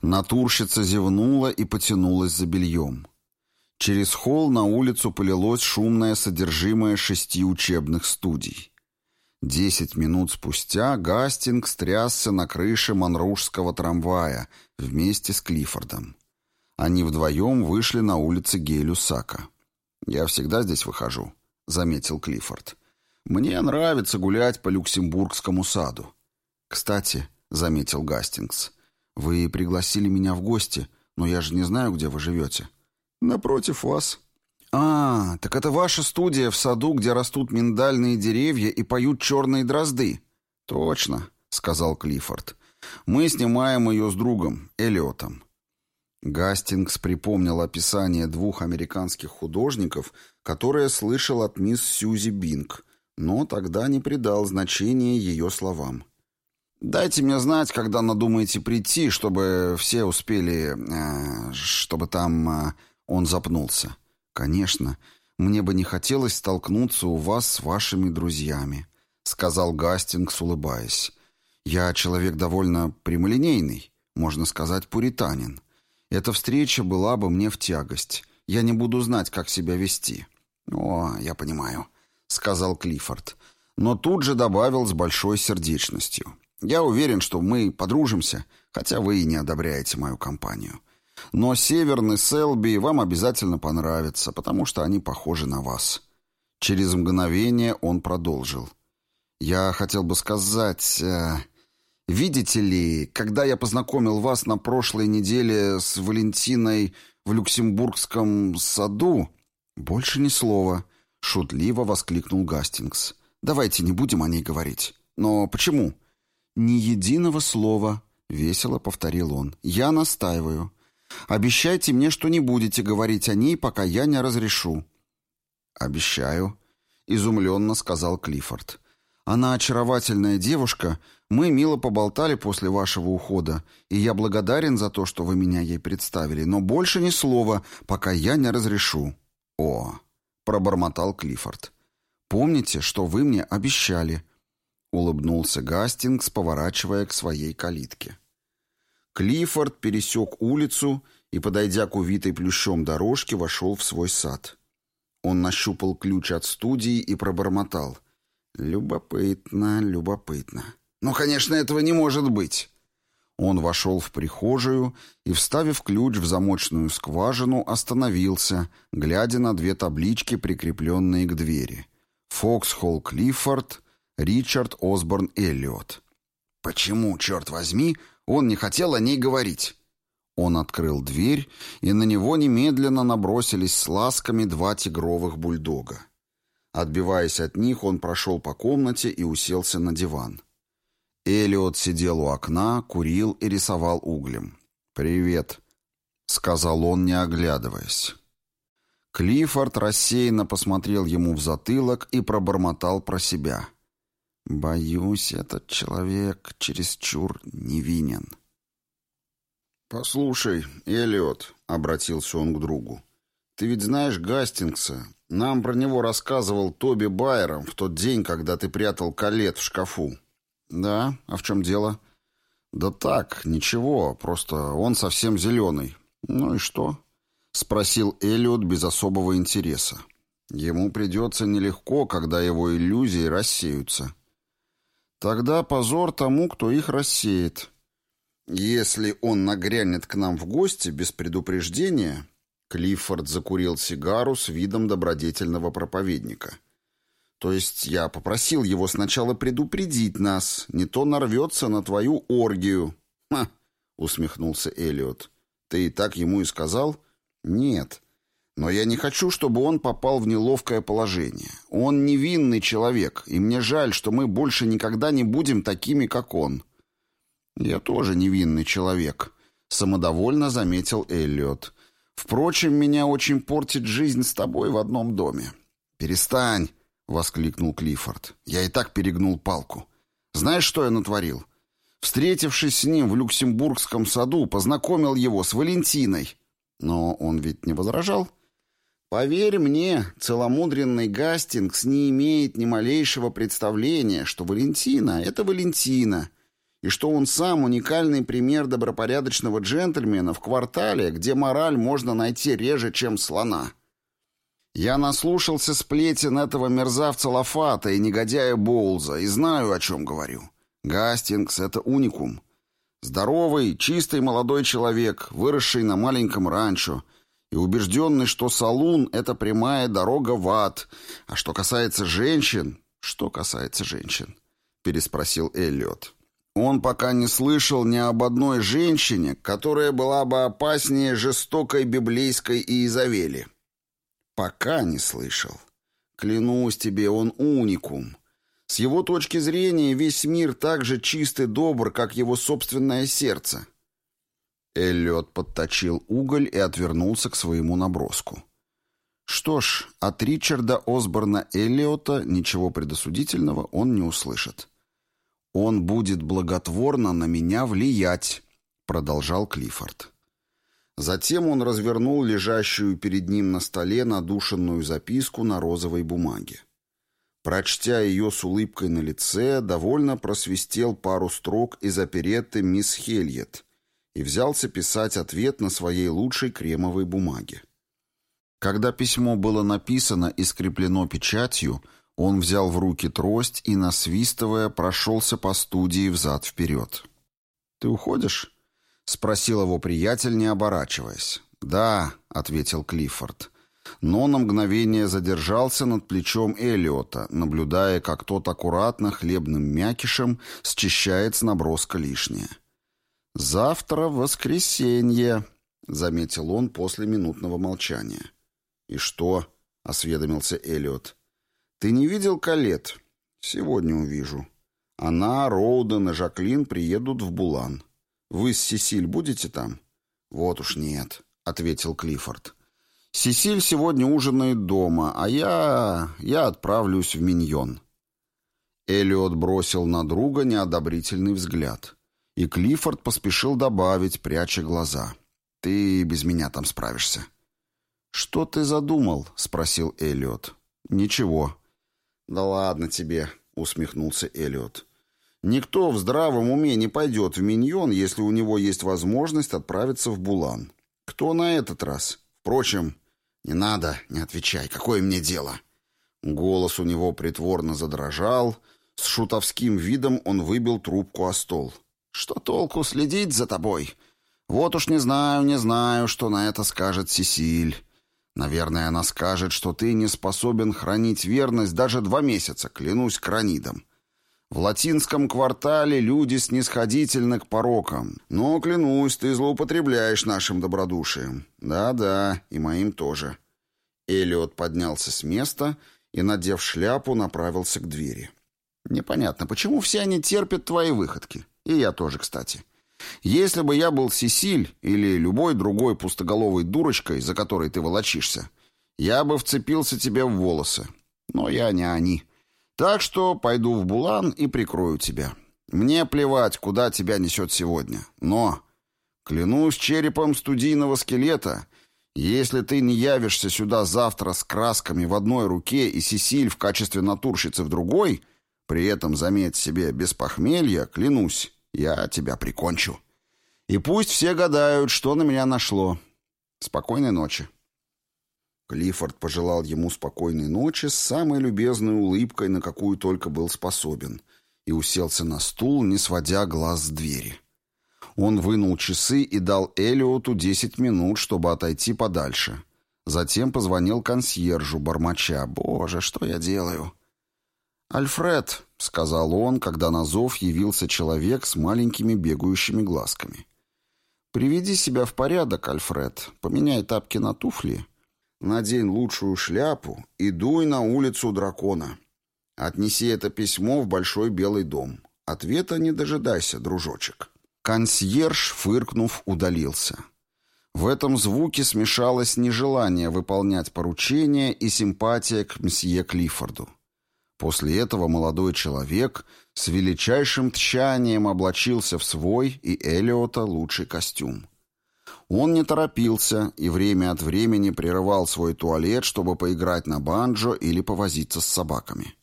Натурщица зевнула и потянулась за бельем. Через холл на улицу полилось шумное содержимое шести учебных студий. Десять минут спустя Гастинг стрясся на крыше Монружского трамвая вместе с Клиффордом. Они вдвоем вышли на улицы Гейлюсака. «Я всегда здесь выхожу», — заметил Клиффорд. «Мне нравится гулять по Люксембургскому саду». «Кстати», — заметил Гастингс, — «вы пригласили меня в гости, но я же не знаю, где вы живете». «Напротив вас». «А, так это ваша студия в саду, где растут миндальные деревья и поют черные дрозды?» «Точно», — сказал Клиффорд. «Мы снимаем ее с другом, Эллиотом». Гастингс припомнил описание двух американских художников, которые слышал от мисс Сьюзи Бинг, но тогда не придал значения ее словам. «Дайте мне знать, когда надумаете прийти, чтобы все успели... Э, чтобы там...» э, он запнулся. «Конечно, мне бы не хотелось столкнуться у вас с вашими друзьями», — сказал Гастингс, улыбаясь. «Я человек довольно прямолинейный, можно сказать, пуританин. Эта встреча была бы мне в тягость. Я не буду знать, как себя вести». «О, я понимаю», — сказал Клиффорд, но тут же добавил с большой сердечностью. «Я уверен, что мы подружимся, хотя вы и не одобряете мою компанию. Но северный Селби вам обязательно понравится, потому что они похожи на вас». Через мгновение он продолжил. «Я хотел бы сказать... Э, видите ли, когда я познакомил вас на прошлой неделе с Валентиной в Люксембургском саду...» «Больше ни слова», — шутливо воскликнул Гастингс. «Давайте не будем о ней говорить». «Но почему?» «Ни единого слова», — весело повторил он. «Я настаиваю. Обещайте мне, что не будете говорить о ней, пока я не разрешу». «Обещаю», — изумленно сказал Клиффорд. «Она очаровательная девушка. Мы мило поболтали после вашего ухода, и я благодарен за то, что вы меня ей представили, но больше ни слова, пока я не разрешу». «О», — пробормотал Клиффорд. «Помните, что вы мне обещали?» — улыбнулся Гастингс, поворачивая к своей калитке. Клиффорд пересек улицу и, подойдя к увитой плющом дорожке, вошел в свой сад. Он нащупал ключ от студии и пробормотал. Любопытно, любопытно. Но, конечно, этого не может быть. Он вошел в прихожую и, вставив ключ в замочную скважину, остановился, глядя на две таблички, прикрепленные к двери. «Фоксхолл Клиффорд», «Ричард Осборн Эллиот». Почему, черт возьми, он не хотел о ней говорить? Он открыл дверь, и на него немедленно набросились с ласками два тигровых бульдога. Отбиваясь от них, он прошел по комнате и уселся на диван. Элиот сидел у окна, курил и рисовал углем. «Привет», — сказал он, не оглядываясь. Клиффорд рассеянно посмотрел ему в затылок и пробормотал про себя. «Боюсь, этот человек чересчур невинен». «Послушай, Элиот», — обратился он к другу, — «ты ведь знаешь Гастингса. Нам про него рассказывал Тоби Байером в тот день, когда ты прятал калет в шкафу». «Да? А в чем дело?» «Да так, ничего, просто он совсем зеленый». «Ну и что?» — спросил Эллиот без особого интереса. «Ему придется нелегко, когда его иллюзии рассеются». «Тогда позор тому, кто их рассеет». «Если он нагрянет к нам в гости без предупреждения...» Клиффорд закурил сигару с видом добродетельного проповедника — то есть я попросил его сначала предупредить нас, не то нарвется на твою оргию. Ха, усмехнулся Элиот. Ты и так ему и сказал? Нет. Но я не хочу, чтобы он попал в неловкое положение. Он невинный человек, и мне жаль, что мы больше никогда не будем такими, как он. Я тоже невинный человек, самодовольно заметил Эллиот. Впрочем, меня очень портит жизнь с тобой в одном доме. Перестань, — воскликнул Клиффорд. «Я и так перегнул палку. Знаешь, что я натворил? Встретившись с ним в Люксембургском саду, познакомил его с Валентиной. Но он ведь не возражал. Поверь мне, целомудренный Гастингс не имеет ни малейшего представления, что Валентина — это Валентина, и что он сам уникальный пример добропорядочного джентльмена в квартале, где мораль можно найти реже, чем слона». Я наслушался сплетен этого мерзавца Лафата и негодяя Боулза и знаю, о чем говорю. Гастингс — это уникум. Здоровый, чистый молодой человек, выросший на маленьком ранчо и убежденный, что салун — это прямая дорога в ад. А что касается женщин... Что касается женщин? Переспросил Эллиот. Он пока не слышал ни об одной женщине, которая была бы опаснее жестокой библейской Иезавели. Пока не слышал. Клянусь тебе, он уникум. С его точки зрения весь мир так же чист и добр, как его собственное сердце. Эллиот подточил уголь и отвернулся к своему наброску. Что ж, от Ричарда Осборна Эллиота ничего предосудительного он не услышит. «Он будет благотворно на меня влиять», — продолжал Клиффорд. Затем он развернул лежащую перед ним на столе надушенную записку на розовой бумаге. Прочтя ее с улыбкой на лице, довольно просвистел пару строк из оперетты «Мисс Хельет» и взялся писать ответ на своей лучшей кремовой бумаге. Когда письмо было написано и скреплено печатью, он взял в руки трость и, насвистывая, прошелся по студии взад-вперед. «Ты уходишь?» — спросил его приятель, не оборачиваясь. «Да», — ответил Клиффорд. Но на мгновение задержался над плечом Элиота, наблюдая, как тот аккуратно хлебным мякишем счищает с наброска лишнее. «Завтра воскресенье», — заметил он после минутного молчания. «И что?» — осведомился Элиот. «Ты не видел Калет?» «Сегодня увижу. Она, Роуден и Жаклин приедут в Булан. Вы с Сесиль будете там? Вот уж нет, ответил Клиффорд. Сесиль сегодня ужинает дома, а я... я отправлюсь в Миньон. Элиот бросил на друга неодобрительный взгляд. И Клиффорд поспешил добавить, пряча глаза. «Ты без меня там справишься». «Что ты задумал?» — спросил Элиот. «Ничего». «Да ладно тебе», — усмехнулся Элиот. Никто в здравом уме не пойдет в Миньон, если у него есть возможность отправиться в Булан. Кто на этот раз? Впрочем, не надо, не отвечай, какое мне дело? Голос у него притворно задрожал. С шутовским видом он выбил трубку о стол. «Что толку следить за тобой? Вот уж не знаю, не знаю, что на это скажет Сесиль. Наверное, она скажет, что ты не способен хранить верность даже два месяца, клянусь кранидом. В латинском квартале люди снисходительны к порокам. Но, клянусь, ты злоупотребляешь нашим добродушием. Да-да, и моим тоже». Элиот поднялся с места и, надев шляпу, направился к двери. «Непонятно, почему все они терпят твои выходки? И я тоже, кстати. Если бы я был Сесиль или любой другой пустоголовой дурочкой, за которой ты волочишься, я бы вцепился тебе в волосы. Но я не они». Так что пойду в Булан и прикрою тебя. Мне плевать, куда тебя несет сегодня. Но, клянусь черепом студийного скелета, если ты не явишься сюда завтра с красками в одной руке и Сесиль в качестве натурщицы в другой, при этом, заметь себе, без похмелья, клянусь, я тебя прикончу. И пусть все гадают, что на меня нашло. Спокойной ночи. Клиффорд пожелал ему спокойной ночи с самой любезной улыбкой, на какую только был способен, и уселся на стул, не сводя глаз с двери. Он вынул часы и дал Элиоту десять минут, чтобы отойти подальше. Затем позвонил консьержу, бормоча. «Боже, что я делаю?» «Альфред», — сказал он, когда на зов явился человек с маленькими бегающими глазками. «Приведи себя в порядок, Альфред. Поменяй тапки на туфли Надень лучшую шляпу и дуй на улицу дракона. Отнеси это письмо в большой белый дом. Ответа не дожидайся, дружочек». Консьерж, фыркнув, удалился. В этом звуке смешалось нежелание выполнять поручение и симпатия к мсье Клиффорду. После этого молодой человек с величайшим тщанием облачился в свой и Элиота лучший костюм. Он не торопился и время от времени прерывал свой туалет, чтобы поиграть на банджо или повозиться с собаками.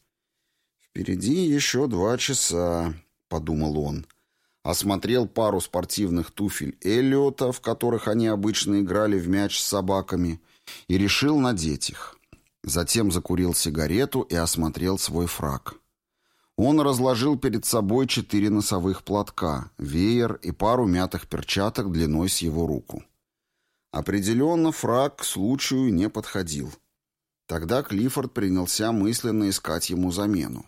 «Впереди еще два часа», — подумал он. Осмотрел пару спортивных туфель Эллиота, в которых они обычно играли в мяч с собаками, и решил надеть их. Затем закурил сигарету и осмотрел свой фраг. Он разложил перед собой четыре носовых платка, веер и пару мятых перчаток длиной с его руку. Определенно фраг к случаю не подходил. Тогда Клиффорд принялся мысленно искать ему замену.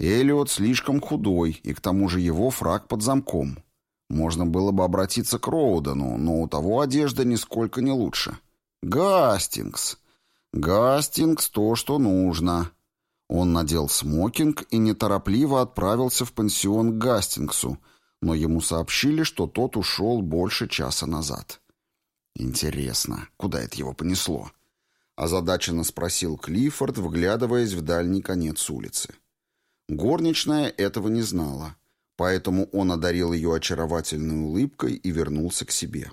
Элиот слишком худой, и к тому же его фраг под замком. Можно было бы обратиться к Роудену, но у того одежда нисколько не лучше. Гастингс! Гастингс то, что нужно. Он надел смокинг и неторопливо отправился в пансион к Гастингсу, но ему сообщили, что тот ушел больше часа назад. «Интересно, куда это его понесло?» озадаченно спросил Клиффорд, вглядываясь в дальний конец улицы. Горничная этого не знала, поэтому он одарил ее очаровательной улыбкой и вернулся к себе.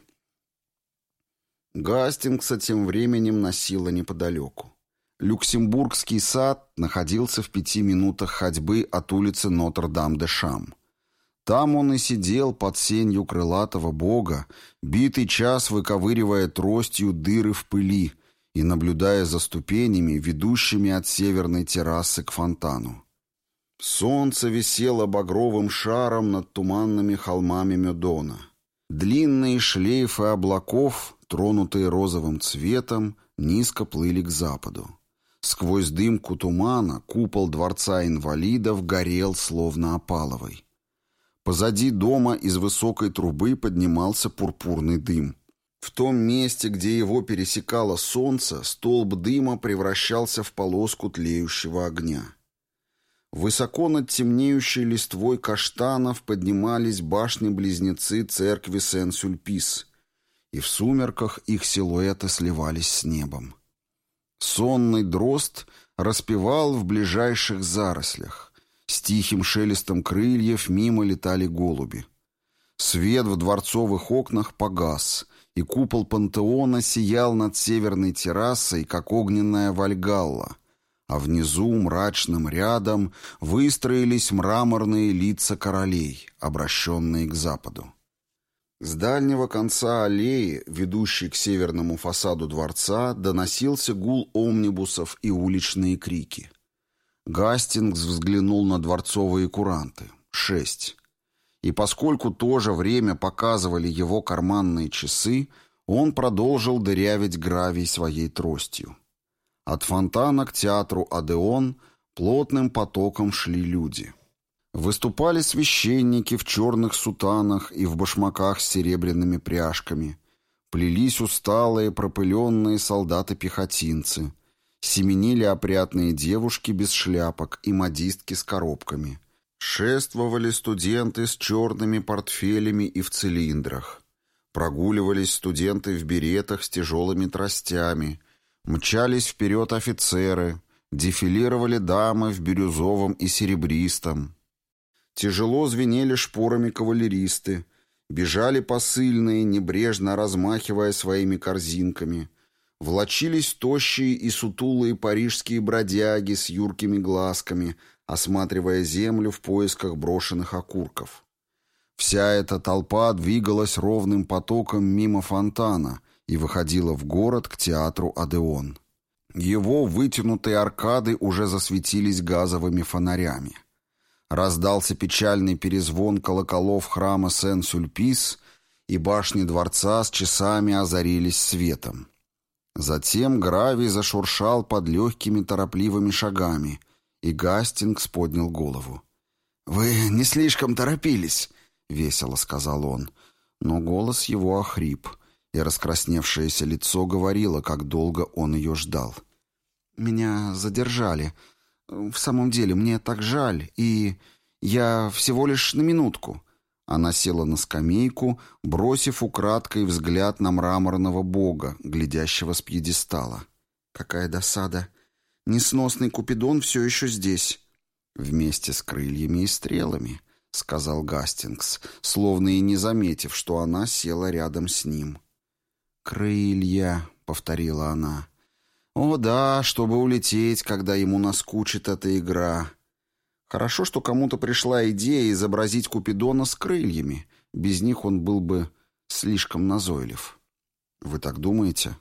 Гастингса тем временем носила неподалеку. Люксембургский сад находился в пяти минутах ходьбы от улицы Нотр-Дам-де-Шам. Там он и сидел под сенью крылатого бога, битый час выковыривая тростью дыры в пыли и наблюдая за ступенями, ведущими от северной террасы к фонтану. Солнце висело багровым шаром над туманными холмами Медона. Длинные шлейфы облаков, тронутые розовым цветом, низко плыли к западу. Сквозь дымку тумана купол дворца инвалидов горел, словно опаловый. Позади дома из высокой трубы поднимался пурпурный дым. В том месте, где его пересекало солнце, столб дыма превращался в полоску тлеющего огня. Высоко над темнеющей листвой каштанов поднимались башни-близнецы церкви Сен-Сюльпис, и в сумерках их силуэты сливались с небом. Сонный дрозд распевал в ближайших зарослях. С тихим шелестом крыльев мимо летали голуби. Свет в дворцовых окнах погас, и купол пантеона сиял над северной террасой, как огненная вальгалла, а внизу мрачным рядом выстроились мраморные лица королей, обращенные к западу. С дальнего конца аллеи, ведущей к северному фасаду дворца, доносился гул омнибусов и уличные крики. Гастингс взглянул на дворцовые куранты. Шесть. И поскольку то же время показывали его карманные часы, он продолжил дырявить гравий своей тростью. От фонтана к театру «Адеон» плотным потоком шли люди. Выступали священники в черных сутанах и в башмаках с серебряными пряжками. Плелись усталые, пропыленные солдаты-пехотинцы. Семенили опрятные девушки без шляпок и модистки с коробками. Шествовали студенты с черными портфелями и в цилиндрах. Прогуливались студенты в беретах с тяжелыми тростями. Мчались вперед офицеры. Дефилировали дамы в бирюзовом и серебристом. Тяжело звенели шпорами кавалеристы, бежали посыльные, небрежно размахивая своими корзинками. Влочились тощие и сутулые парижские бродяги с юркими глазками, осматривая землю в поисках брошенных окурков. Вся эта толпа двигалась ровным потоком мимо фонтана и выходила в город к театру «Адеон». Его вытянутые аркады уже засветились газовыми фонарями. Раздался печальный перезвон колоколов храма Сен-Сюльпис, и башни дворца с часами озарились светом. Затем гравий зашуршал под легкими торопливыми шагами, и Гастингс поднял голову. «Вы не слишком торопились», — весело сказал он. Но голос его охрип, и раскрасневшееся лицо говорило, как долго он ее ждал. «Меня задержали», в самом деле, мне так жаль, и я всего лишь на минутку». Она села на скамейку, бросив украдкой взгляд на мраморного бога, глядящего с пьедестала. «Какая досада! Несносный Купидон все еще здесь!» «Вместе с крыльями и стрелами», — сказал Гастингс, словно и не заметив, что она села рядом с ним. «Крылья», — повторила она. О да, чтобы улететь, когда ему наскучит эта игра. Хорошо, что кому-то пришла идея изобразить Купидона с крыльями. Без них он был бы слишком назойлив. Вы так думаете?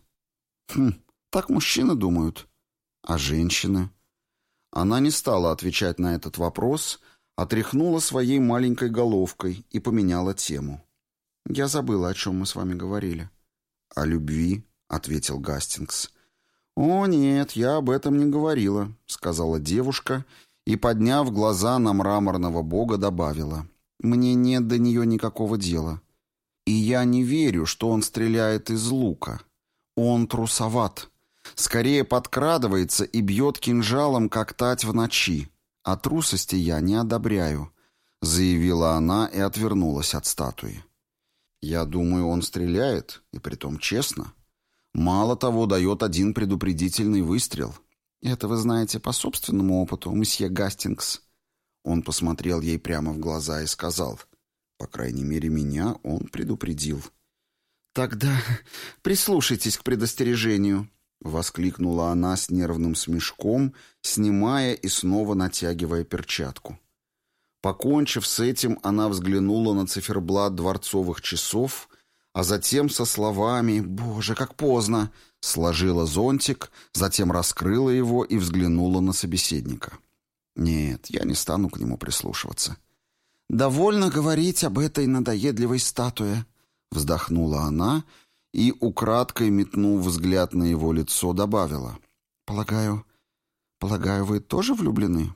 Хм, так мужчины думают. А женщины? Она не стала отвечать на этот вопрос, отряхнула своей маленькой головкой и поменяла тему. «Я забыла, о чем мы с вами говорили». «О любви», — ответил Гастингс. «О, нет, я об этом не говорила», — сказала девушка и, подняв глаза на мраморного бога, добавила. «Мне нет до нее никакого дела. И я не верю, что он стреляет из лука. Он трусоват. Скорее подкрадывается и бьет кинжалом, как тать в ночи. А трусости я не одобряю», — заявила она и отвернулась от статуи. «Я думаю, он стреляет, и притом честно». Мало того, дает один предупредительный выстрел. Это вы знаете по собственному опыту, месье Гастингс. Он посмотрел ей прямо в глаза и сказал, по крайней мере, меня он предупредил. «Тогда прислушайтесь к предостережению», — воскликнула она с нервным смешком, снимая и снова натягивая перчатку. Покончив с этим, она взглянула на циферблат дворцовых часов а затем со словами «Боже, как поздно!» сложила зонтик, затем раскрыла его и взглянула на собеседника. «Нет, я не стану к нему прислушиваться». «Довольно говорить об этой надоедливой статуе», — вздохнула она и, украдкой метнув взгляд на его лицо, добавила. «Полагаю, полагаю, вы тоже влюблены?»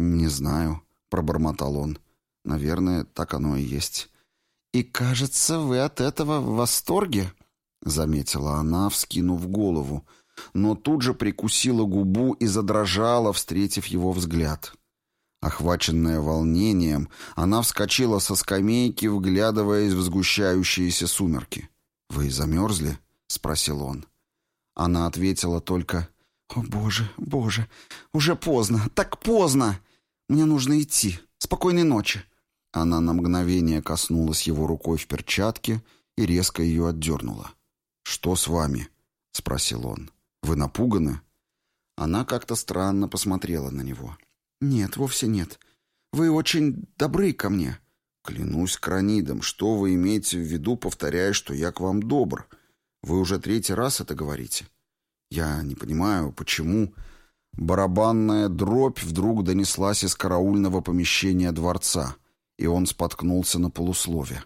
«Не знаю», — пробормотал он. «Наверное, так оно и есть». «И, кажется, вы от этого в восторге», — заметила она, вскинув голову, но тут же прикусила губу и задрожала, встретив его взгляд. Охваченная волнением, она вскочила со скамейки, вглядываясь в сгущающиеся сумерки. «Вы замерзли?» — спросил он. Она ответила только «О, боже, боже, уже поздно, так поздно! Мне нужно идти. Спокойной ночи!» Она на мгновение коснулась его рукой в перчатке и резко ее отдернула. «Что с вами?» — спросил он. «Вы напуганы?» Она как-то странно посмотрела на него. «Нет, вовсе нет. Вы очень добры ко мне». «Клянусь кранидом, что вы имеете в виду, повторяя, что я к вам добр? Вы уже третий раз это говорите. Я не понимаю, почему...» Барабанная дробь вдруг донеслась из караульного помещения дворца, и он споткнулся на полуслове.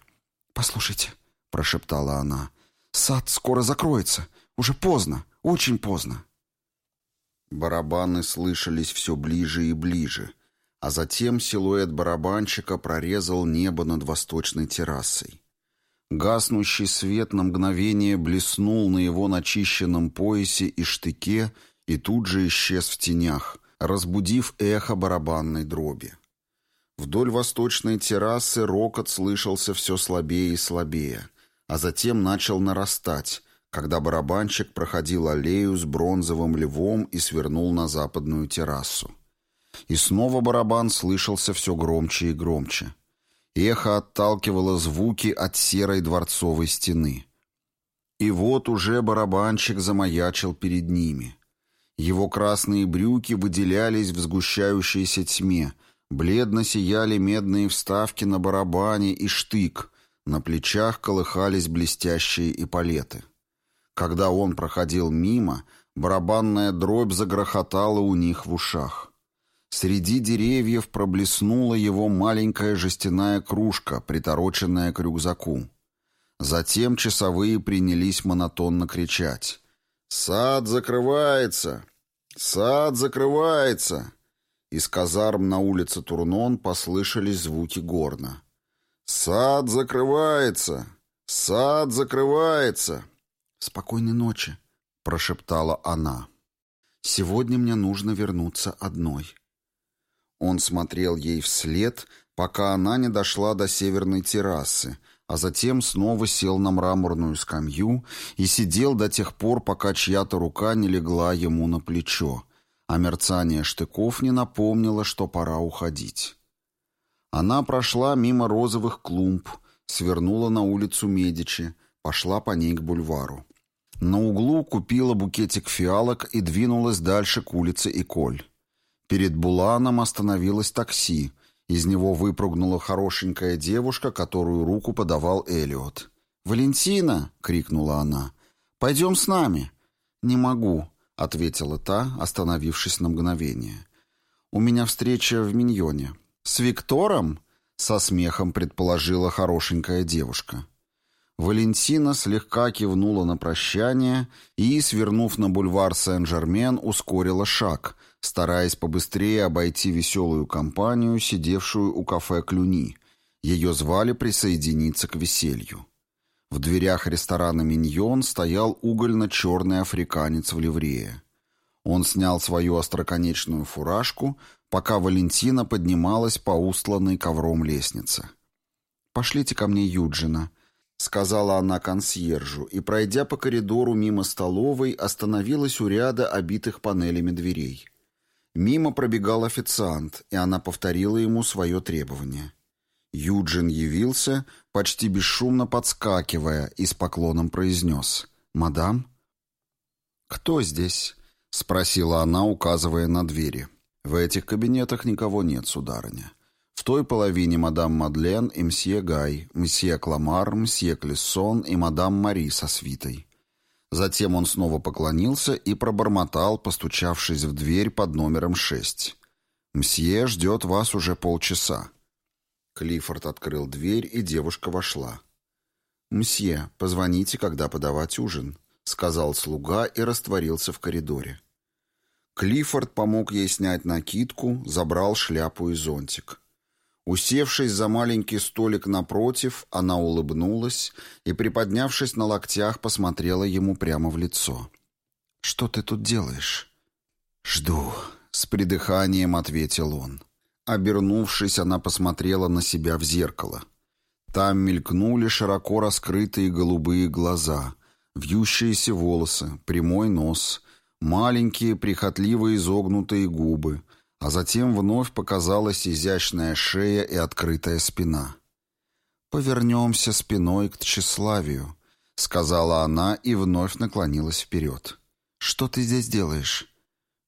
«Послушайте», — прошептала она, — «сад скоро закроется. Уже поздно, очень поздно». Барабаны слышались все ближе и ближе, а затем силуэт барабанщика прорезал небо над восточной террасой. Гаснущий свет на мгновение блеснул на его начищенном поясе и штыке и тут же исчез в тенях, разбудив эхо барабанной дроби. Вдоль восточной террасы рокот слышался все слабее и слабее, а затем начал нарастать, когда барабанщик проходил аллею с бронзовым львом и свернул на западную террасу. И снова барабан слышался все громче и громче. Эхо отталкивало звуки от серой дворцовой стены. И вот уже барабанщик замаячил перед ними. Его красные брюки выделялись в сгущающейся тьме, бледно сияли медные вставки на барабане и штык, на плечах колыхались блестящие эполеты. Когда он проходил мимо, барабанная дробь загрохотала у них в ушах. Среди деревьев проблеснула его маленькая жестяная кружка, притороченная к рюкзаку. Затем часовые принялись монотонно кричать. «Сад закрывается! Сад закрывается!» Из казарм на улице Турнон послышались звуки горна. «Сад закрывается! Сад закрывается!» «Спокойной ночи», — прошептала она. «Сегодня мне нужно вернуться одной». Он смотрел ей вслед, пока она не дошла до северной террасы, а затем снова сел на мраморную скамью и сидел до тех пор, пока чья-то рука не легла ему на плечо, а мерцание штыков не напомнило, что пора уходить. Она прошла мимо розовых клумб, свернула на улицу Медичи, пошла по ней к бульвару. На углу купила букетик фиалок и двинулась дальше к улице Иколь. Перед Буланом остановилось такси. Из него выпрыгнула хорошенькая девушка, которую руку подавал Элиот. «Валентина!» — крикнула она. «Пойдем с нами!» «Не могу», — ответила та, остановившись на мгновение. «У меня встреча в Миньоне». «С Виктором?» — со смехом предположила хорошенькая девушка. Валентина слегка кивнула на прощание и, свернув на бульвар Сен-Жермен, ускорила шаг, стараясь побыстрее обойти веселую компанию, сидевшую у кафе «Клюни». Ее звали присоединиться к веселью. В дверях ресторана «Миньон» стоял угольно-черный африканец в ливрее. Он снял свою остроконечную фуражку, пока Валентина поднималась по устланной ковром лестнице. «Пошлите ко мне Юджина», сказала она консьержу и, пройдя по коридору мимо столовой, остановилась у ряда обитых панелями дверей. Мимо пробегал официант, и она повторила ему свое требование. Юджин явился, почти бесшумно подскакивая, и с поклоном произнес «Мадам?» «Кто здесь?» — спросила она, указывая на двери. «В этих кабинетах никого нет, сударыня. В той половине мадам Мадлен и мсье Гай, мсье Кламар, мсье Клессон и мадам Мари со свитой. Затем он снова поклонился и пробормотал, постучавшись в дверь под номером шесть. «Мсье ждет вас уже полчаса». Клиффорд открыл дверь, и девушка вошла. «Мсье, позвоните, когда подавать ужин», — сказал слуга и растворился в коридоре. Клиффорд помог ей снять накидку, забрал шляпу и зонтик. Усевшись за маленький столик напротив, она улыбнулась и, приподнявшись на локтях, посмотрела ему прямо в лицо. «Что ты тут делаешь?» «Жду», — с придыханием ответил он. Обернувшись, она посмотрела на себя в зеркало. Там мелькнули широко раскрытые голубые глаза, вьющиеся волосы, прямой нос, маленькие прихотливо изогнутые губы — а затем вновь показалась изящная шея и открытая спина. «Повернемся спиной к тщеславию», — сказала она и вновь наклонилась вперед. «Что ты здесь делаешь?»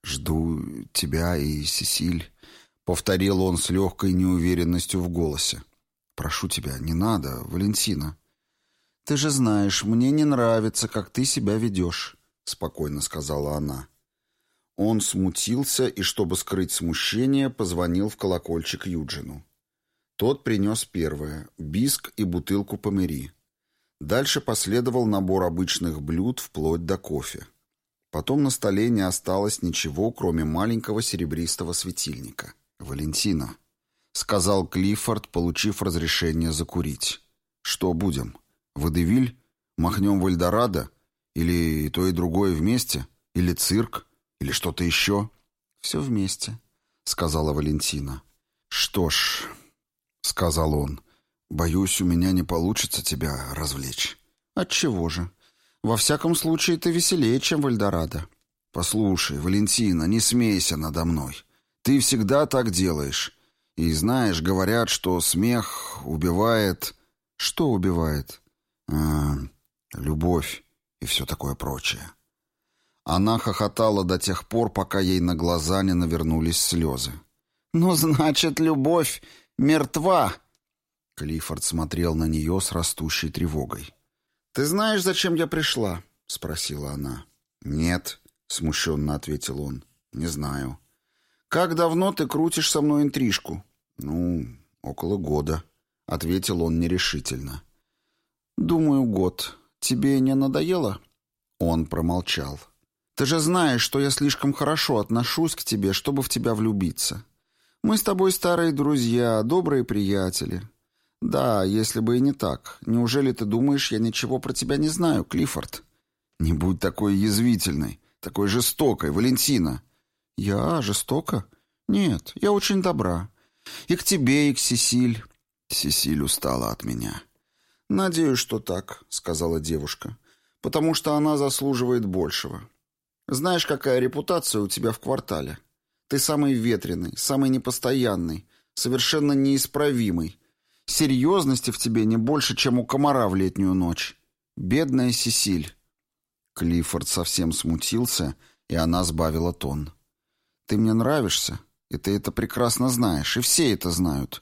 «Жду тебя и Сесиль», — повторил он с легкой неуверенностью в голосе. Прошу тебя, не надо, Валентина. Ты же знаешь, мне не нравится, как ты себя ведешь, спокойно сказала она. Он смутился и, чтобы скрыть смущение, позвонил в колокольчик Юджину. Тот принес первое — биск и бутылку помери. Дальше последовал набор обычных блюд вплоть до кофе. Потом на столе не осталось ничего, кроме маленького серебристого светильника. «Валентина», — сказал Клиффорд, получив разрешение закурить. «Что будем? Водевиль? Махнем в Эльдорадо? Или то, и другое вместе? Или цирк? Или что-то еще?» «Все вместе», — сказала Валентина. «Что ж», — сказал он, — «боюсь, у меня не получится тебя развлечь». «Отчего же? Во всяком случае, ты веселее, чем в Эльдорадо». «Послушай, Валентина, не смейся надо мной. Ты всегда так делаешь. И знаешь, говорят, что смех убивает... Что убивает? А, любовь и все такое прочее. Она хохотала до тех пор, пока ей на глаза не навернулись слезы. «Ну, значит, любовь мертва!» Клиффорд смотрел на нее с растущей тревогой. «Ты знаешь, зачем я пришла?» — спросила она. «Нет», — смущенно ответил он. «Не знаю». «Как давно ты крутишь со мной интрижку?» «Ну, около года», — ответил он нерешительно. «Думаю, год. Тебе не надоело?» Он промолчал. «Ты же знаешь, что я слишком хорошо отношусь к тебе, чтобы в тебя влюбиться. Мы с тобой старые друзья, добрые приятели. Да, если бы и не так. Неужели ты думаешь, я ничего про тебя не знаю, Клиффорд?» «Не будь такой язвительной, такой жестокой, Валентина». «Я жестока? Нет, я очень добра. И к тебе, и к Сесиль. Сесиль устала от меня. Надеюсь, что так, сказала девушка, потому что она заслуживает большего. Знаешь, какая репутация у тебя в квартале? Ты самый ветреный, самый непостоянный, совершенно неисправимый. Серьезности в тебе не больше, чем у комара в летнюю ночь. Бедная Сесиль. Клиффорд совсем смутился, и она сбавила тон. «Ты мне нравишься, и ты это прекрасно знаешь, и все это знают.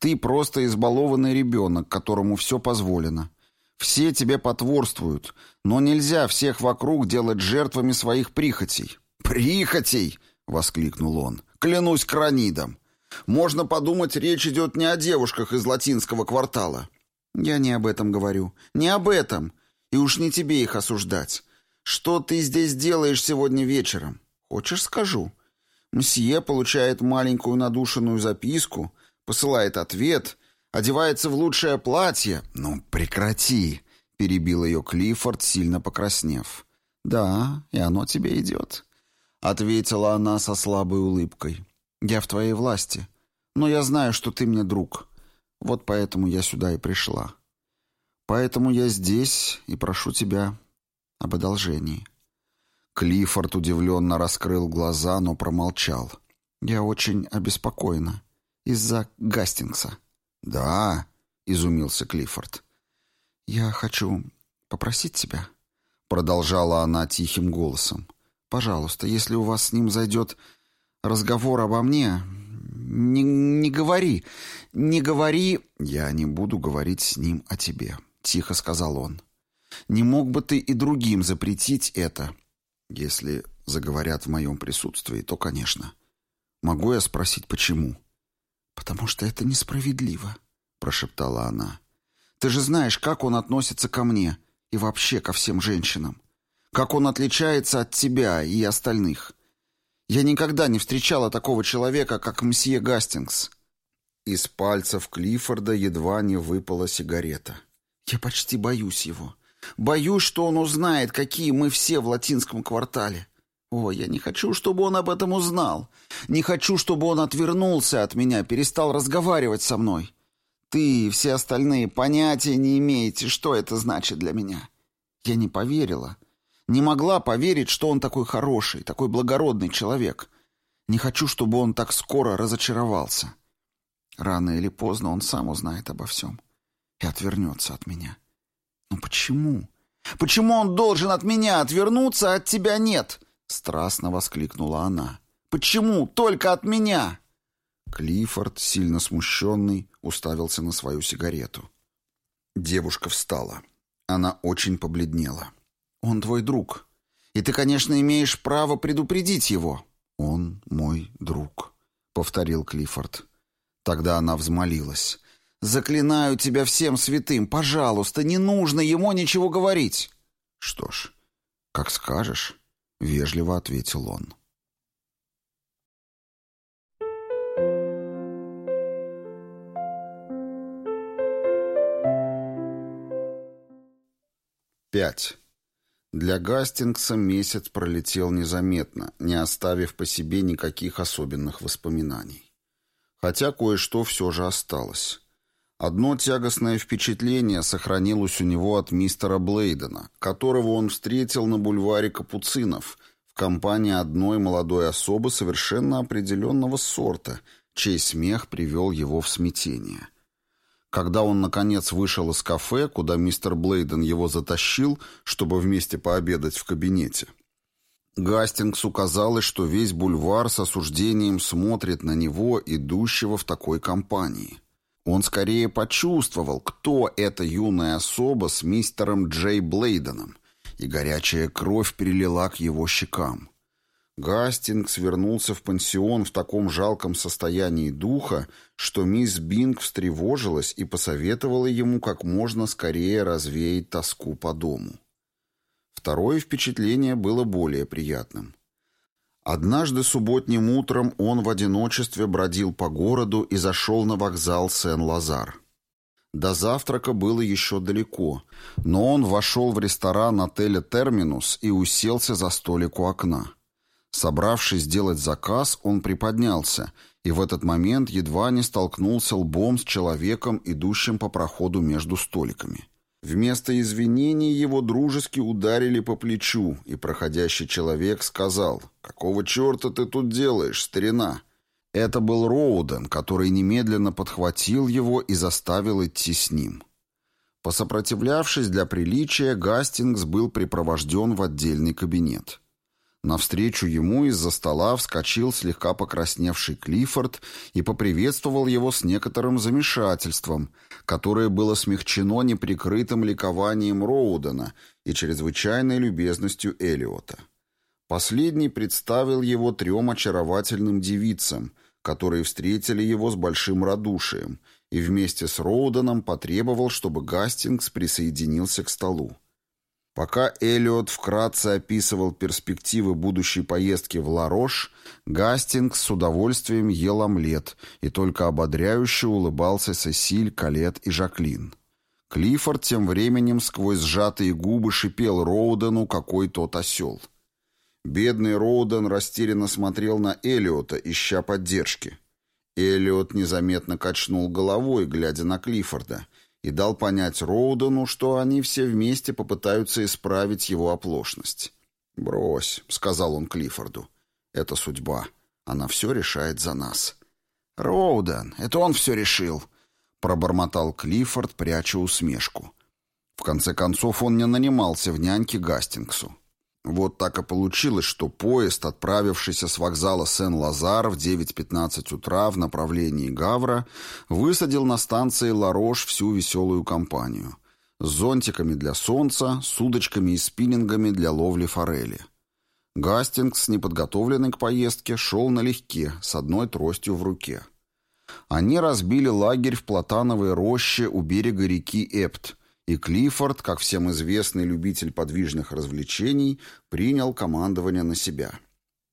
Ты просто избалованный ребенок, которому все позволено. Все тебе потворствуют, но нельзя всех вокруг делать жертвами своих прихотей». «Прихотей!» — воскликнул он. «Клянусь кранидом! Можно подумать, речь идет не о девушках из латинского квартала». «Я не об этом говорю. Не об этом. И уж не тебе их осуждать. Что ты здесь делаешь сегодня вечером? Хочешь, скажу?» Мсье получает маленькую надушенную записку, посылает ответ, одевается в лучшее платье. «Ну, прекрати!» — перебил ее Клиффорд, сильно покраснев. «Да, и оно тебе идет», — ответила она со слабой улыбкой. «Я в твоей власти, но я знаю, что ты мне друг. Вот поэтому я сюда и пришла. Поэтому я здесь и прошу тебя об одолжении». Клиффорд удивленно раскрыл глаза, но промолчал. «Я очень обеспокоена. Из-за Гастингса». «Да?» — изумился Клиффорд. «Я хочу попросить тебя», — продолжала она тихим голосом. «Пожалуйста, если у вас с ним зайдет разговор обо мне, не, не говори, не говори...» «Я не буду говорить с ним о тебе», — тихо сказал он. «Не мог бы ты и другим запретить это, если заговорят в моем присутствии, то, конечно. Могу я спросить, почему? Потому что это несправедливо, прошептала она. Ты же знаешь, как он относится ко мне и вообще ко всем женщинам. Как он отличается от тебя и остальных. Я никогда не встречала такого человека, как мсье Гастингс. Из пальцев Клиффорда едва не выпала сигарета. Я почти боюсь его. Боюсь, что он узнает, какие мы все в латинском квартале. О, я не хочу, чтобы он об этом узнал. Не хочу, чтобы он отвернулся от меня, перестал разговаривать со мной. Ты и все остальные понятия не имеете, что это значит для меня. Я не поверила. Не могла поверить, что он такой хороший, такой благородный человек. Не хочу, чтобы он так скоро разочаровался. Рано или поздно он сам узнает обо всем и отвернется от меня. «Но почему? Почему он должен от меня отвернуться, а от тебя нет?» Страстно воскликнула она. «Почему только от меня?» Клиффорд, сильно смущенный, уставился на свою сигарету. Девушка встала. Она очень побледнела. «Он твой друг. И ты, конечно, имеешь право предупредить его». «Он мой друг», — повторил Клиффорд. Тогда она взмолилась. «Заклинаю тебя всем святым, пожалуйста, не нужно ему ничего говорить». «Что ж, как скажешь», — вежливо ответил он. Пять. Для Гастингса месяц пролетел незаметно, не оставив по себе никаких особенных воспоминаний. Хотя кое-что все же осталось. Одно тягостное впечатление сохранилось у него от мистера Блейдена, которого он встретил на бульваре Капуцинов в компании одной молодой особы совершенно определенного сорта, чей смех привел его в смятение. Когда он, наконец, вышел из кафе, куда мистер Блейден его затащил, чтобы вместе пообедать в кабинете, Гастингсу казалось, что весь бульвар с осуждением смотрит на него, идущего в такой компании. Он скорее почувствовал, кто эта юная особа с мистером Джей Блейденом, и горячая кровь перелила к его щекам. Гастингс вернулся в пансион в таком жалком состоянии духа, что мисс Бинг встревожилась и посоветовала ему как можно скорее развеять тоску по дому. Второе впечатление было более приятным. Однажды субботним утром он в одиночестве бродил по городу и зашел на вокзал Сен-Лазар. До завтрака было еще далеко, но он вошел в ресторан отеля «Терминус» и уселся за столик у окна. Собравшись сделать заказ, он приподнялся и в этот момент едва не столкнулся лбом с человеком, идущим по проходу между столиками. Вместо извинений его дружески ударили по плечу, и проходящий человек сказал «Какого черта ты тут делаешь, старина?» Это был Роуден, который немедленно подхватил его и заставил идти с ним. Посопротивлявшись для приличия, Гастингс был припровожден в отдельный кабинет. Навстречу ему из-за стола вскочил слегка покрасневший Клиффорд и поприветствовал его с некоторым замешательством, которое было смягчено неприкрытым ликованием Роудена и чрезвычайной любезностью Элиота. Последний представил его трем очаровательным девицам, которые встретили его с большим радушием, и вместе с Роуденом потребовал, чтобы Гастингс присоединился к столу. Пока Эллиот вкратце описывал перспективы будущей поездки в Ларош, Гастингс с удовольствием ел омлет и только ободряюще улыбался Сесиль, Калет и Жаклин. Клиффорд тем временем сквозь сжатые губы шипел Роудену, какой тот осел. Бедный Роуден растерянно смотрел на Эллиота, ища поддержки. Эллиот незаметно качнул головой, глядя на Клиффорда — и дал понять Роудену, что они все вместе попытаются исправить его оплошность. «Брось», — сказал он Клиффорду, — «это судьба. Она все решает за нас». «Роуден, это он все решил», — пробормотал Клиффорд, пряча усмешку. В конце концов, он не нанимался в няньке Гастингсу. Вот так и получилось, что поезд, отправившийся с вокзала Сен-Лазар в 9.15 утра в направлении Гавра, высадил на станции Ларош всю веселую компанию. С зонтиками для солнца, с удочками и спиннингами для ловли форели. Гастингс, неподготовленный к поездке, шел налегке, с одной тростью в руке. Они разбили лагерь в платановой роще у берега реки Эпт – и Клиффорд, как всем известный любитель подвижных развлечений, принял командование на себя.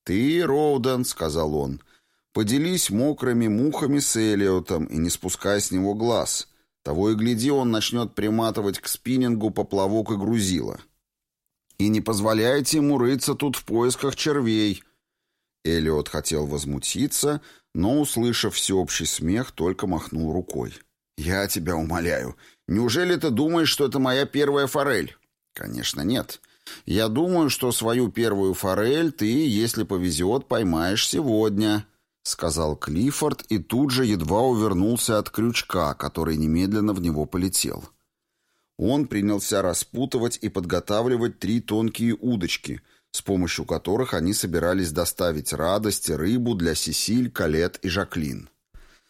«Ты, Роуден», — сказал он, — «поделись мокрыми мухами с Элиотом и не спускай с него глаз. Того и гляди, он начнет приматывать к спиннингу поплавок и грузила. И не позволяйте ему рыться тут в поисках червей». Элиот хотел возмутиться, но, услышав всеобщий смех, только махнул рукой. «Я тебя умоляю, Неужели ты думаешь, что это моя первая форель? Конечно, нет. Я думаю, что свою первую форель ты, если повезет, поймаешь сегодня, сказал Клиффорд и тут же едва увернулся от крючка, который немедленно в него полетел. Он принялся распутывать и подготавливать три тонкие удочки, с помощью которых они собирались доставить радость и рыбу для Сесиль, Калет и Жаклин.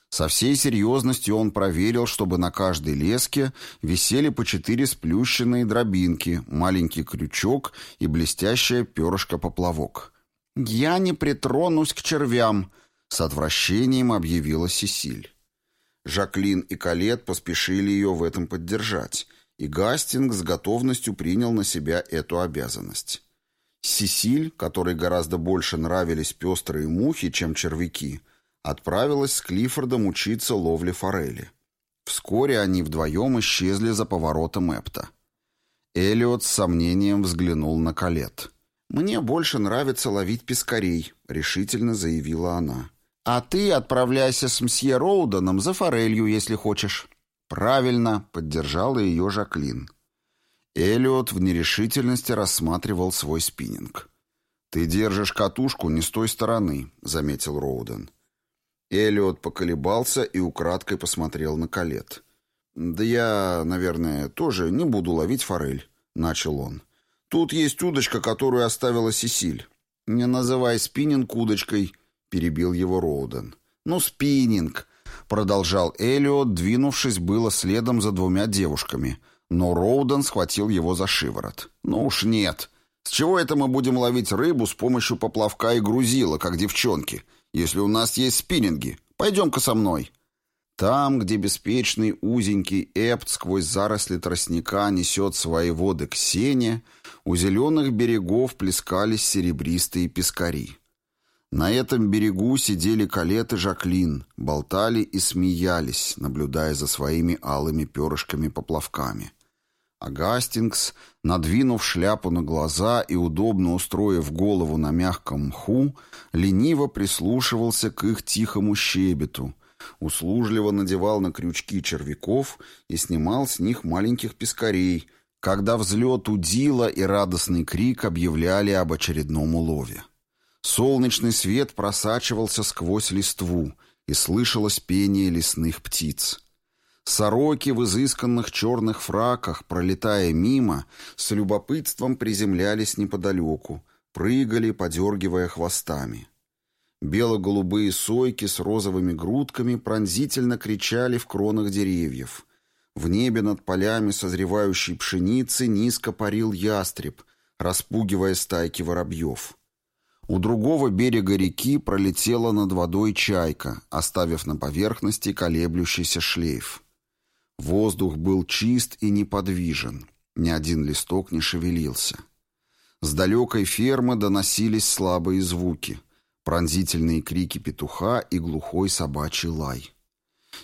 Со всей серьезностью он проверил, чтобы на каждой леске висели по четыре сплющенные дробинки, маленький крючок и блестящее перышко-поплавок. «Я не притронусь к червям», — с отвращением объявила Сесиль. Жаклин и Калет поспешили ее в этом поддержать, и Гастинг с готовностью принял на себя эту обязанность. Сесиль, которой гораздо больше нравились пестрые мухи, чем червяки, отправилась с Клиффордом учиться ловле форели. Вскоре они вдвоем исчезли за поворотом Эпта. Элиот с сомнением взглянул на Калет. «Мне больше нравится ловить пескарей», — решительно заявила она. «А ты отправляйся с мсье Роуданом за форелью, если хочешь». «Правильно», — поддержала ее Жаклин. Элиот в нерешительности рассматривал свой спиннинг. «Ты держишь катушку не с той стороны», — заметил Роуден. Элиот поколебался и украдкой посмотрел на Калет. «Да я, наверное, тоже не буду ловить форель», — начал он. «Тут есть удочка, которую оставила Сесиль». «Не называй спиннинг удочкой», — перебил его Роуден. «Ну, спиннинг», — продолжал Элиот, двинувшись было следом за двумя девушками, но Роуден схватил его за шиворот. «Ну уж нет. С чего это мы будем ловить рыбу с помощью поплавка и грузила, как девчонки?» Если у нас есть спиннинги. Пойдем-ка со мной». Там, где беспечный узенький эпт сквозь заросли тростника несет свои воды к сене, у зеленых берегов плескались серебристые пескари. На этом берегу сидели Калет и Жаклин, болтали и смеялись, наблюдая за своими алыми перышками-поплавками. А Гастингс, надвинув шляпу на глаза и удобно устроив голову на мягком мху, лениво прислушивался к их тихому щебету, услужливо надевал на крючки червяков и снимал с них маленьких пескарей, когда взлет удила и радостный крик объявляли об очередном улове. Солнечный свет просачивался сквозь листву, и слышалось пение лесных птиц. Сороки в изысканных черных фраках, пролетая мимо, с любопытством приземлялись неподалеку, прыгали, подергивая хвостами. Бело-голубые сойки с розовыми грудками пронзительно кричали в кронах деревьев. В небе над полями созревающей пшеницы низко парил ястреб, распугивая стайки воробьев. У другого берега реки пролетела над водой чайка, оставив на поверхности колеблющийся шлейф. Воздух был чист и неподвижен. Ни один листок не шевелился. С далекой фермы доносились слабые звуки. Пронзительные крики петуха и глухой собачий лай.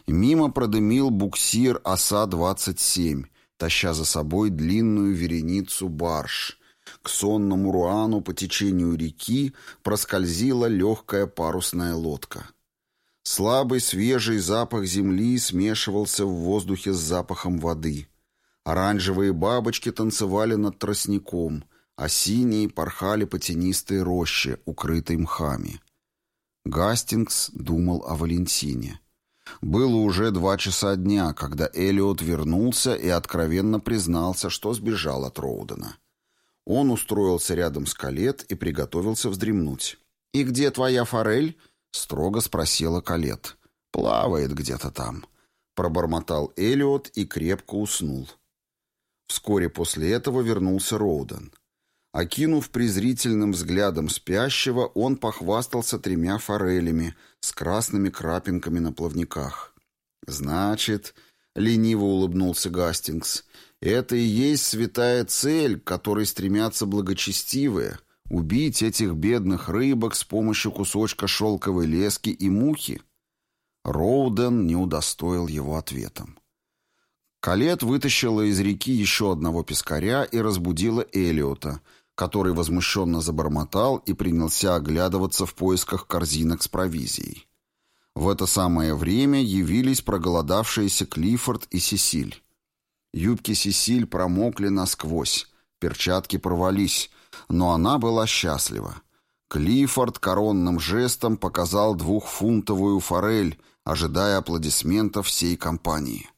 Мимо продымил буксир ОСА-27, таща за собой длинную вереницу барж. К сонному Руану по течению реки проскользила легкая парусная лодка. Слабый свежий запах земли смешивался в воздухе с запахом воды. Оранжевые бабочки танцевали над тростником, а синие порхали по тенистой роще, укрытой мхами. Гастингс думал о Валентине. Было уже два часа дня, когда Элиот вернулся и откровенно признался, что сбежал от Роудена. Он устроился рядом с Калет и приготовился вздремнуть. «И где твоя форель?» Строго спросила Калет. «Плавает где-то там», — пробормотал Элиот и крепко уснул. Вскоре после этого вернулся Роуден. Окинув презрительным взглядом спящего, он похвастался тремя форелями с красными крапинками на плавниках. «Значит», — лениво улыбнулся Гастингс, — «это и есть святая цель, к которой стремятся благочестивые, Убить этих бедных рыбок с помощью кусочка шелковой лески и мухи? Роуден не удостоил его ответом. Калет вытащила из реки еще одного пескаря и разбудила Элиота, который возмущенно забормотал и принялся оглядываться в поисках корзинок с провизией. В это самое время явились проголодавшиеся Клиффорд и Сесиль. Юбки Сесиль промокли насквозь, перчатки порвались, но она была счастлива. Клиффорд коронным жестом показал двухфунтовую форель, ожидая аплодисментов всей компании.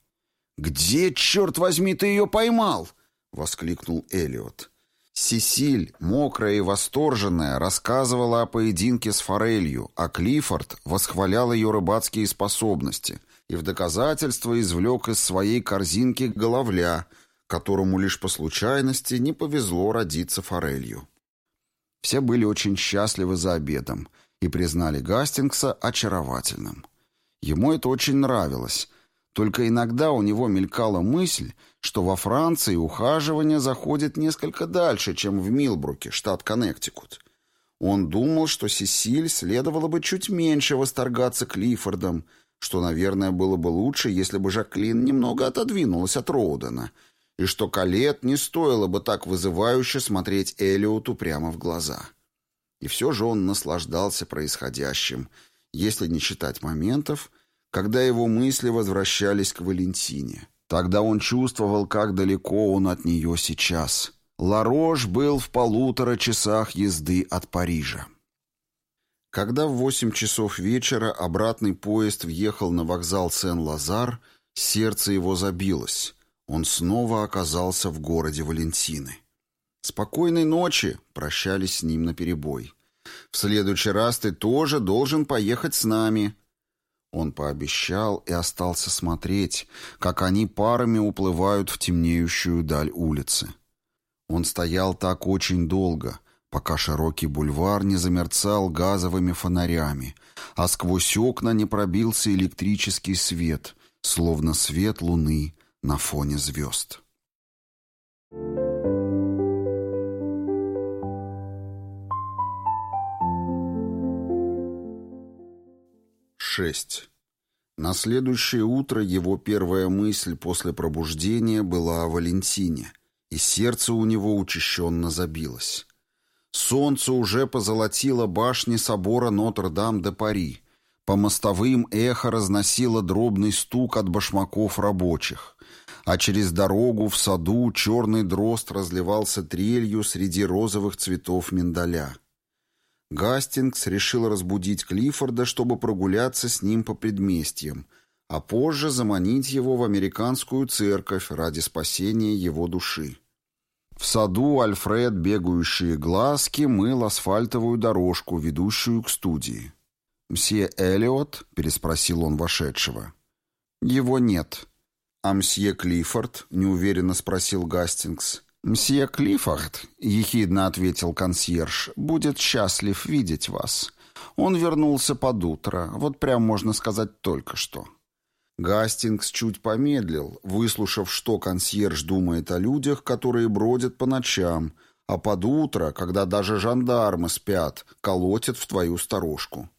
«Где, черт возьми, ты ее поймал?» — воскликнул Элиот. Сесиль, мокрая и восторженная, рассказывала о поединке с форелью, а Клиффорд восхвалял ее рыбацкие способности и в доказательство извлек из своей корзинки головля, которому лишь по случайности не повезло родиться форелью. Все были очень счастливы за обедом и признали Гастингса очаровательным. Ему это очень нравилось, только иногда у него мелькала мысль, что во Франции ухаживание заходит несколько дальше, чем в Милбруке, штат Коннектикут. Он думал, что Сесиль следовало бы чуть меньше восторгаться Клиффордом, что, наверное, было бы лучше, если бы Жаклин немного отодвинулась от Роудена, и что Калет не стоило бы так вызывающе смотреть Элиоту прямо в глаза. И все же он наслаждался происходящим, если не считать моментов, когда его мысли возвращались к Валентине. Тогда он чувствовал, как далеко он от нее сейчас. Ларош был в полутора часах езды от Парижа. Когда в восемь часов вечера обратный поезд въехал на вокзал Сен-Лазар, сердце его забилось. Он снова оказался в городе Валентины. «Спокойной ночи!» — прощались с ним наперебой. «В следующий раз ты тоже должен поехать с нами», он пообещал и остался смотреть, как они парами уплывают в темнеющую даль улицы. Он стоял так очень долго, пока широкий бульвар не замерцал газовыми фонарями, а сквозь окна не пробился электрический свет, словно свет луны на фоне звезд. 6. На следующее утро его первая мысль после пробуждения была о Валентине, и сердце у него учащенно забилось. Солнце уже позолотило башни собора Нотр-Дам-де-Пари. По мостовым эхо разносило дробный стук от башмаков рабочих, а через дорогу в саду черный дрозд разливался трелью среди розовых цветов миндаля. Гастингс решил разбудить Клиффорда, чтобы прогуляться с ним по предместьям, а позже заманить его в американскую церковь ради спасения его души. В саду Альфред, бегающие глазки, мыл асфальтовую дорожку, ведущую к студии. «Мсье Эллиот?» — переспросил он вошедшего. «Его нет». «А мсье Клиффорд?» — неуверенно спросил Гастингс. «Мсье Клиффорд», — ехидно ответил консьерж, — «будет счастлив видеть вас. Он вернулся под утро, вот прям можно сказать только что». Гастингс чуть помедлил, выслушав, что консьерж думает о людях, которые бродят по ночам, а под утро, когда даже жандармы спят, колотят в твою сторожку.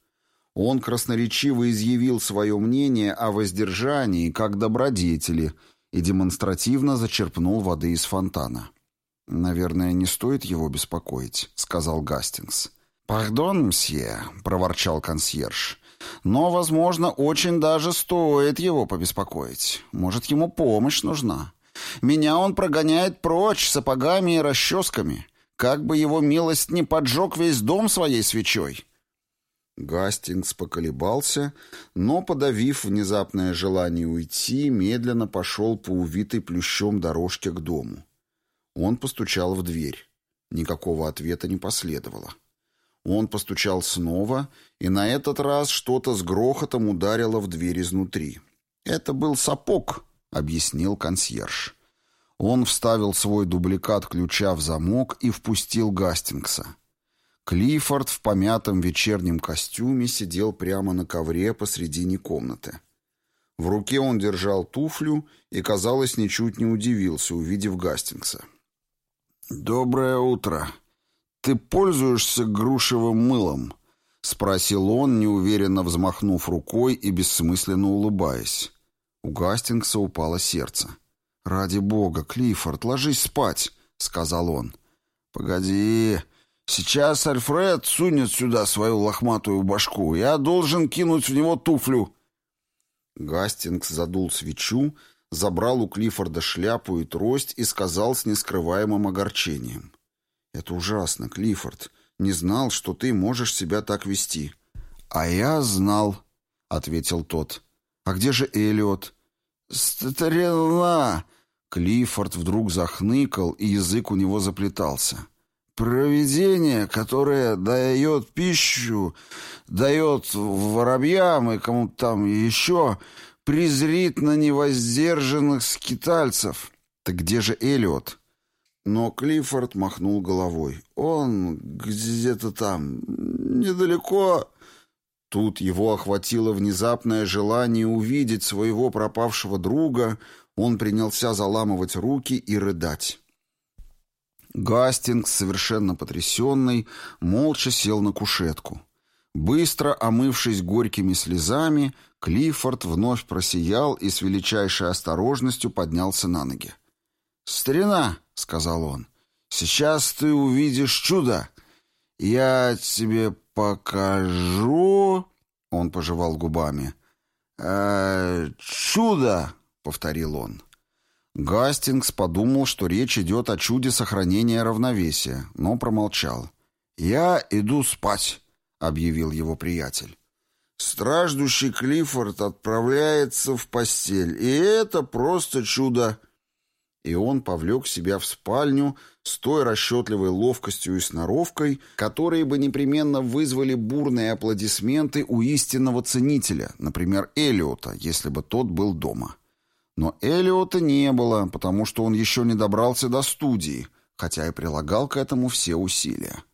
Он красноречиво изъявил свое мнение о воздержании как добродетели — и демонстративно зачерпнул воды из фонтана. «Наверное, не стоит его беспокоить», — сказал Гастингс. «Пардон, мсье», — проворчал консьерж. «Но, возможно, очень даже стоит его побеспокоить. Может, ему помощь нужна. Меня он прогоняет прочь сапогами и расческами. Как бы его милость не поджег весь дом своей свечой». Гастингс поколебался, но, подавив внезапное желание уйти, медленно пошел по увитой плющом дорожке к дому. Он постучал в дверь. Никакого ответа не последовало. Он постучал снова, и на этот раз что-то с грохотом ударило в дверь изнутри. «Это был сапог», — объяснил консьерж. Он вставил свой дубликат ключа в замок и впустил Гастингса. Клиффорд в помятом вечернем костюме сидел прямо на ковре посредине комнаты. В руке он держал туфлю и, казалось, ничуть не удивился, увидев Гастингса. «Доброе утро. Ты пользуешься грушевым мылом?» — спросил он, неуверенно взмахнув рукой и бессмысленно улыбаясь. У Гастингса упало сердце. «Ради бога, Клиффорд, ложись спать», — сказал он. «Погоди», Сейчас Альфред сунет сюда свою лохматую башку. Я должен кинуть в него туфлю. Гастингс задул свечу, забрал у Клиффорда шляпу и трость и сказал с нескрываемым огорчением. «Это ужасно, Клиффорд. Не знал, что ты можешь себя так вести». «А я знал», — ответил тот. «А где же Элиот?» «Старина!» Клиффорд вдруг захныкал, и язык у него заплетался. Провидение, которое дает пищу, дает воробьям и кому-то там еще, презрит на невоздержанных скитальцев. Так где же Элиот? Но Клиффорд махнул головой. Он где-то там, недалеко. Тут его охватило внезапное желание увидеть своего пропавшего друга. Он принялся заламывать руки и рыдать. Гастингс, совершенно потрясенный, молча сел на кушетку. Быстро омывшись горькими слезами, Клиффорд вновь просиял и с величайшей осторожностью поднялся на ноги. «Старина», — сказал он, — «сейчас ты увидишь чудо. Я тебе покажу...» — он пожевал губами. «Э, «Чудо», — повторил он. Гастингс подумал, что речь идет о чуде сохранения равновесия, но промолчал. «Я иду спать», — объявил его приятель. «Страждущий Клиффорд отправляется в постель, и это просто чудо». И он повлек себя в спальню с той расчетливой ловкостью и сноровкой, которые бы непременно вызвали бурные аплодисменты у истинного ценителя, например, Элиота, если бы тот был дома. Но Элиота не было, потому что он еще не добрался до студии, хотя и прилагал к этому все усилия.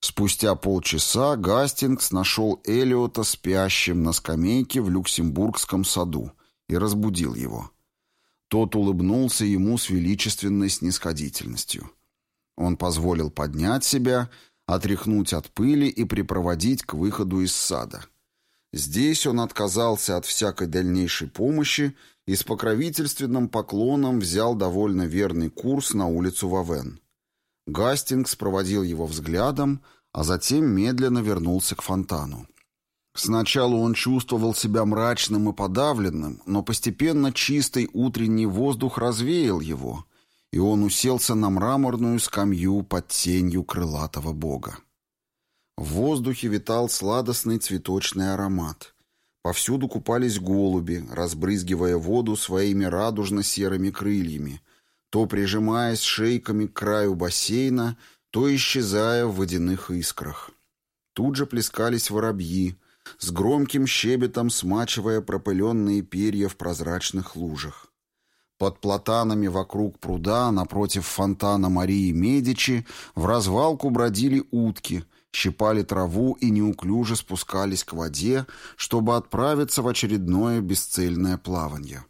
Спустя полчаса Гастингс нашел Элиота спящим на скамейке в Люксембургском саду и разбудил его. Тот улыбнулся ему с величественной снисходительностью. Он позволил поднять себя, отряхнуть от пыли и припроводить к выходу из сада. Здесь он отказался от всякой дальнейшей помощи и с покровительственным поклоном взял довольно верный курс на улицу Вавен. Гастингс проводил его взглядом, а затем медленно вернулся к фонтану. Сначала он чувствовал себя мрачным и подавленным, но постепенно чистый утренний воздух развеял его, и он уселся на мраморную скамью под тенью крылатого бога. В воздухе витал сладостный цветочный аромат. Повсюду купались голуби, разбрызгивая воду своими радужно-серыми крыльями, то прижимаясь шейками к краю бассейна, то исчезая в водяных искрах. Тут же плескались воробьи, с громким щебетом смачивая пропыленные перья в прозрачных лужах. Под платанами вокруг пруда, напротив фонтана Марии Медичи, в развалку бродили утки — щипали траву и неуклюже спускались к воде, чтобы отправиться в очередное бесцельное плавание.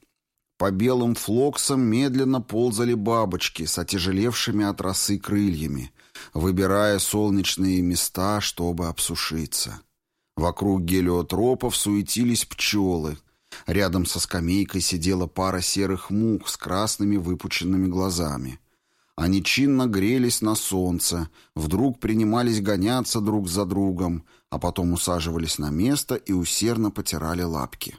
По белым флоксам медленно ползали бабочки с отяжелевшими от росы крыльями, выбирая солнечные места, чтобы обсушиться. Вокруг гелиотропов суетились пчелы. Рядом со скамейкой сидела пара серых мух с красными выпученными глазами. Они чинно грелись на солнце, вдруг принимались гоняться друг за другом, а потом усаживались на место и усердно потирали лапки.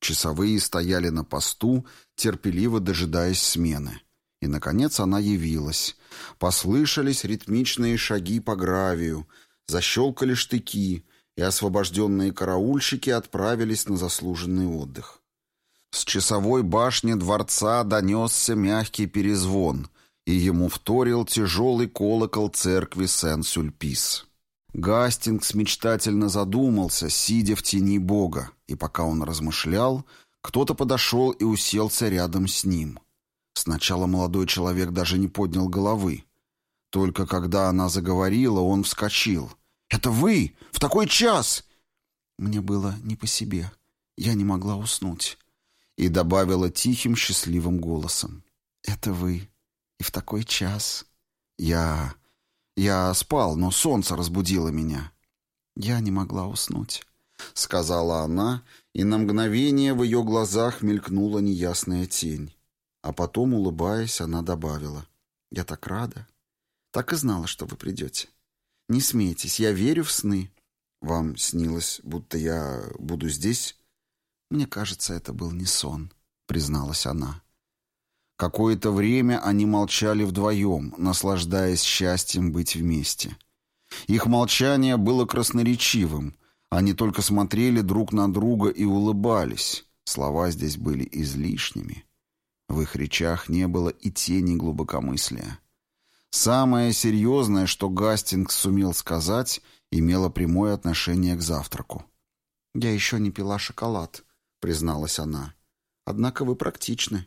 Часовые стояли на посту, терпеливо дожидаясь смены. И, наконец, она явилась. Послышались ритмичные шаги по гравию, защелкали штыки, и освобожденные караульщики отправились на заслуженный отдых. С часовой башни дворца донесся мягкий перезвон, и ему вторил тяжелый колокол церкви Сен-Сюльпис. Гастингс мечтательно задумался, сидя в тени Бога, и пока он размышлял, кто-то подошел и уселся рядом с ним. Сначала молодой человек даже не поднял головы. Только когда она заговорила, он вскочил. «Это вы? В такой час?» Мне было не по себе. Я не могла уснуть. И добавила тихим, счастливым голосом. «Это вы и в такой час. Я... я спал, но солнце разбудило меня. Я не могла уснуть, — сказала она, и на мгновение в ее глазах мелькнула неясная тень. А потом, улыбаясь, она добавила. «Я так рада. Так и знала, что вы придете. Не смейтесь, я верю в сны». «Вам снилось, будто я буду здесь?» «Мне кажется, это был не сон», — призналась она. Какое-то время они молчали вдвоем, наслаждаясь счастьем быть вместе. Их молчание было красноречивым. Они только смотрели друг на друга и улыбались. Слова здесь были излишними. В их речах не было и тени глубокомыслия. Самое серьезное, что Гастингс сумел сказать, имело прямое отношение к завтраку. «Я еще не пила шоколад», — призналась она. «Однако вы практичны».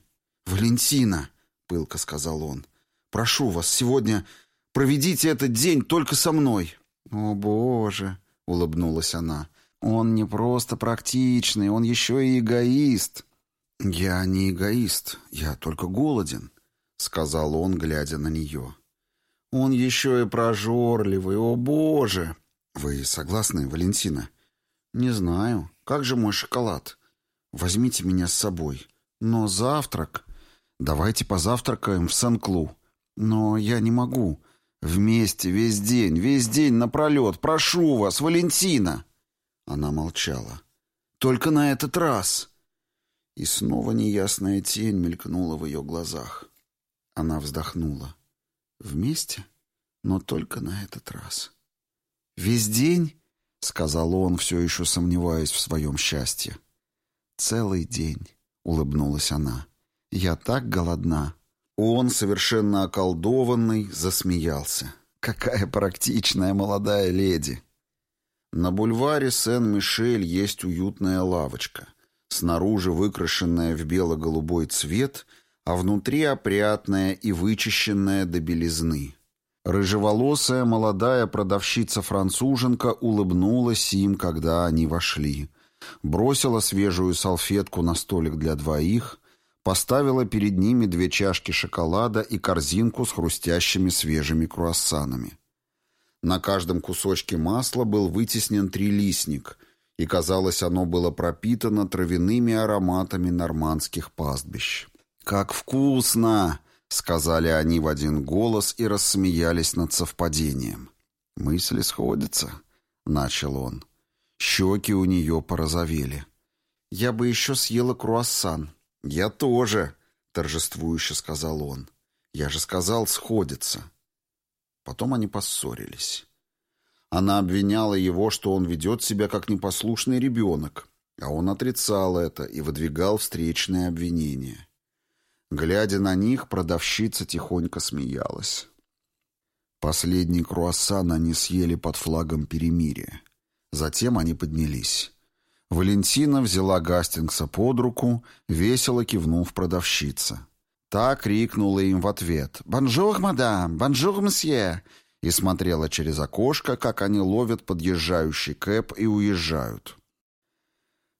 «Валентина», — пылко сказал он, — «прошу вас, сегодня проведите этот день только со мной». «О, Боже», — улыбнулась она, — «он не просто практичный, он еще и эгоист». «Я не эгоист, я только голоден», — сказал он, глядя на нее. «Он еще и прожорливый, о боже!» «Вы согласны, Валентина?» «Не знаю. Как же мой шоколад? Возьмите меня с собой. Но завтрак...» «Давайте позавтракаем в Сан-Клу». «Но я не могу. Вместе весь день, весь день напролет. Прошу вас, Валентина!» Она молчала. «Только на этот раз!» И снова неясная тень мелькнула в ее глазах. Она вздохнула. Вместе, но только на этот раз. «Весь день?» — сказал он, все еще сомневаясь в своем счастье. «Целый день», — улыбнулась она. «Я так голодна». Он, совершенно околдованный, засмеялся. «Какая практичная молодая леди!» На бульваре Сен-Мишель есть уютная лавочка — снаружи выкрашенная в бело-голубой цвет, а внутри опрятная и вычищенная до белизны. Рыжеволосая молодая продавщица-француженка улыбнулась им, когда они вошли. Бросила свежую салфетку на столик для двоих, поставила перед ними две чашки шоколада и корзинку с хрустящими свежими круассанами. На каждом кусочке масла был вытеснен трилистник — и, казалось, оно было пропитано травяными ароматами нормандских пастбищ. «Как вкусно!» — сказали они в один голос и рассмеялись над совпадением. «Мысли сходятся», — начал он. Щеки у нее порозовели. «Я бы еще съела круассан». «Я тоже», — торжествующе сказал он. «Я же сказал, сходится». Потом они поссорились. Она обвиняла его, что он ведет себя как непослушный ребенок, а он отрицал это и выдвигал встречные обвинения. Глядя на них, продавщица тихонько смеялась. Последний круассан они съели под флагом перемирия. Затем они поднялись. Валентина взяла Гастингса под руку, весело кивнув продавщице. Та крикнула им в ответ «Bonjour, madame! Bonjour, monsieur! и смотрела через окошко, как они ловят подъезжающий кэб и уезжают.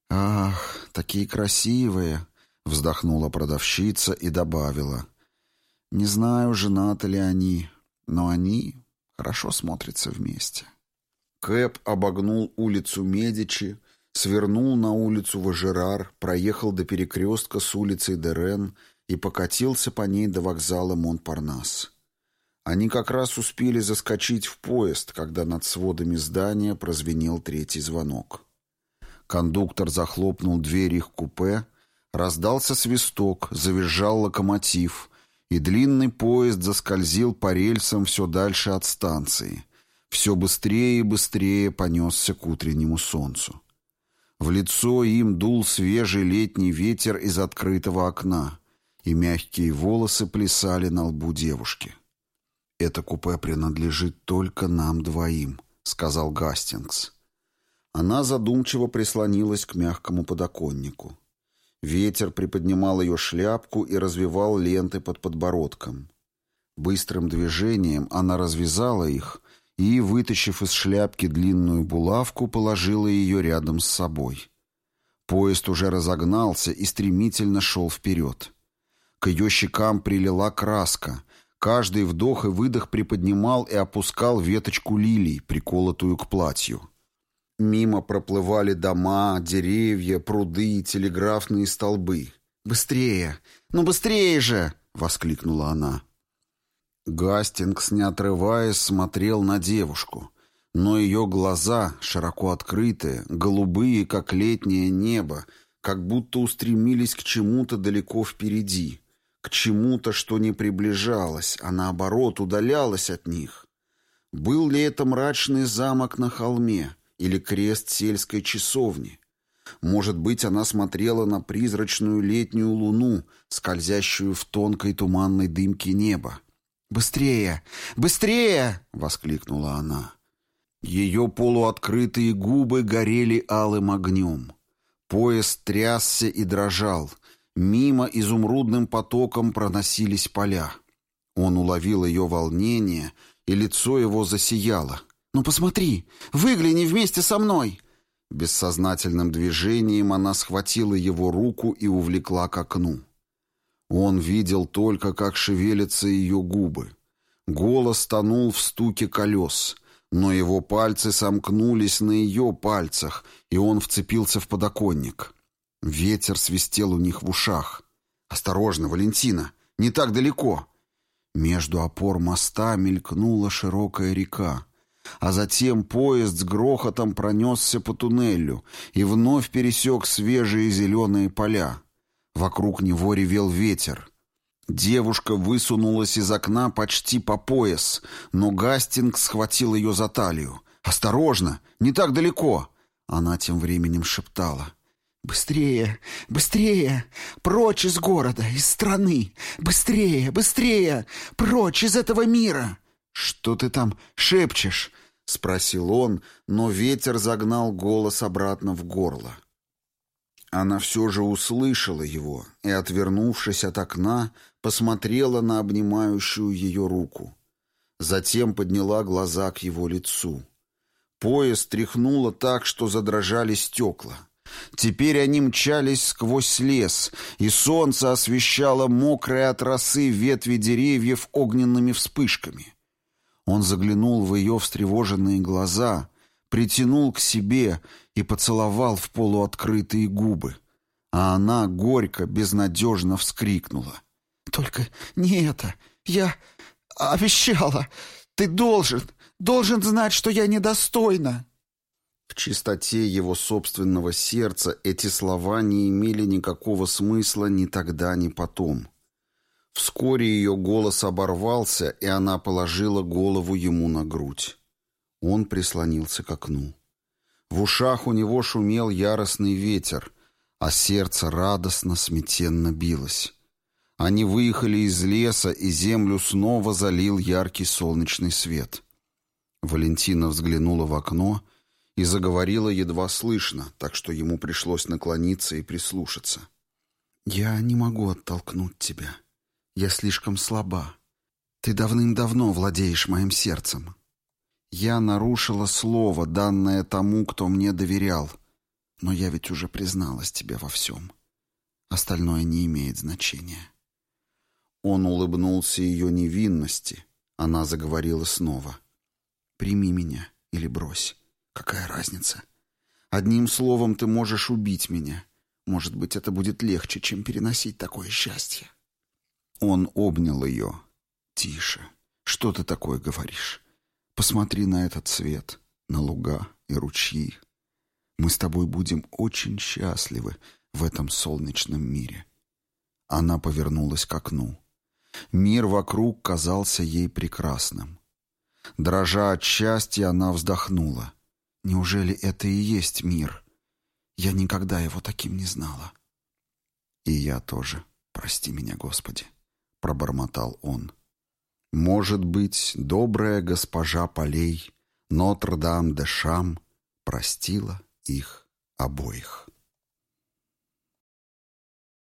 «Ах, такие красивые!» — вздохнула продавщица и добавила. «Не знаю, женаты ли они, но они хорошо смотрятся вместе». Кэп обогнул улицу Медичи, свернул на улицу Важерар, проехал до перекрестка с улицей Дерен и покатился по ней до вокзала Монпарнас. Они как раз успели заскочить в поезд, когда над сводами здания прозвенел третий звонок. Кондуктор захлопнул дверь их купе, раздался свисток, завизжал локомотив, и длинный поезд заскользил по рельсам все дальше от станции. Все быстрее и быстрее понесся к утреннему солнцу. В лицо им дул свежий летний ветер из открытого окна, и мягкие волосы плясали на лбу девушки. «Это купе принадлежит только нам двоим», — сказал Гастингс. Она задумчиво прислонилась к мягкому подоконнику. Ветер приподнимал ее шляпку и развивал ленты под подбородком. Быстрым движением она развязала их и, вытащив из шляпки длинную булавку, положила ее рядом с собой. Поезд уже разогнался и стремительно шел вперед. К ее щекам прилила краска, Каждый вдох и выдох приподнимал и опускал веточку лилий, приколотую к платью. Мимо проплывали дома, деревья, пруды, телеграфные столбы. «Быстрее! Ну быстрее же!» — воскликнула она. Гастингс, не отрываясь, смотрел на девушку, но ее глаза, широко открытые, голубые, как летнее небо, как будто устремились к чему-то далеко впереди — к чему-то, что не приближалось, а наоборот удалялось от них. Был ли это мрачный замок на холме или крест сельской часовни? Может быть, она смотрела на призрачную летнюю луну, скользящую в тонкой туманной дымке неба. «Быстрее! Быстрее!» — воскликнула она. Ее полуоткрытые губы горели алым огнем. Поезд трясся и дрожал. Мимо изумрудным потоком проносились поля. Он уловил ее волнение, и лицо его засияло. «Ну посмотри! Выгляни вместе со мной!» Бессознательным движением она схватила его руку и увлекла к окну. Он видел только, как шевелятся ее губы. Голос тонул в стуке колес, но его пальцы сомкнулись на ее пальцах, и он вцепился в подоконник. Ветер свистел у них в ушах. «Осторожно, Валентина! Не так далеко!» Между опор моста мелькнула широкая река а затем поезд с грохотом пронесся по туннелю и вновь пересек свежие зеленые поля. Вокруг него ревел ветер. Девушка высунулась из окна почти по пояс, но Гастинг схватил ее за талию. «Осторожно! Не так далеко!» Она тем временем шептала. «Быстрее! Быстрее! Прочь из города, из страны! Быстрее! Быстрее! Прочь из этого мира!» «Что ты там шепчешь?» — спросил он, но ветер загнал голос обратно в горло. Она все же услышала его и, отвернувшись от окна, посмотрела на обнимающую ее руку. Затем подняла глаза к его лицу. Поезд тряхнуло так, что задрожали стекла. Теперь они мчались сквозь лес, и солнце освещало мокрые от росы ветви деревьев огненными вспышками. Он заглянул в ее встревоженные глаза, притянул к себе и поцеловал в полуоткрытые губы. А она горько, безнадежно вскрикнула. «Только не это! Я обещала! Ты должен, должен знать, что я недостойна!» В чистоте его собственного сердца эти слова не имели никакого смысла ни тогда, ни потом. Вскоре ее голос оборвался, и она положила голову ему на грудь. Он прислонился к окну. В ушах у него шумел яростный ветер, а сердце радостно, смятенно билось. Они выехали из леса, и землю снова залил яркий солнечный свет. Валентина взглянула в окно и заговорила едва слышно, так что ему пришлось наклониться и прислушаться. «Я не могу оттолкнуть тебя». Я слишком слаба. Ты давным-давно владеешь моим сердцем. Я нарушила слово, данное тому, кто мне доверял. Но я ведь уже призналась тебе во всем. Остальное не имеет значения. Он улыбнулся ее невинности. Она заговорила снова. «Прими меня или брось. Какая разница? Одним словом, ты можешь убить меня. Может быть, это будет легче, чем переносить такое счастье». Он обнял ее. «Тише. Что ты такое говоришь? Посмотри на этот цвет, на луга и ручьи. Мы с тобой будем очень счастливы в этом солнечном мире». Она повернулась к окну. Мир вокруг казался ей прекрасным. Дрожа от счастья, она вздохнула. «Неужели это и есть мир? Я никогда его таким не знала». «И я тоже. Прости меня, Господи». — пробормотал он. «Может быть, добрая госпожа Полей, Нотр-Дам-де-Шам, простила их обоих».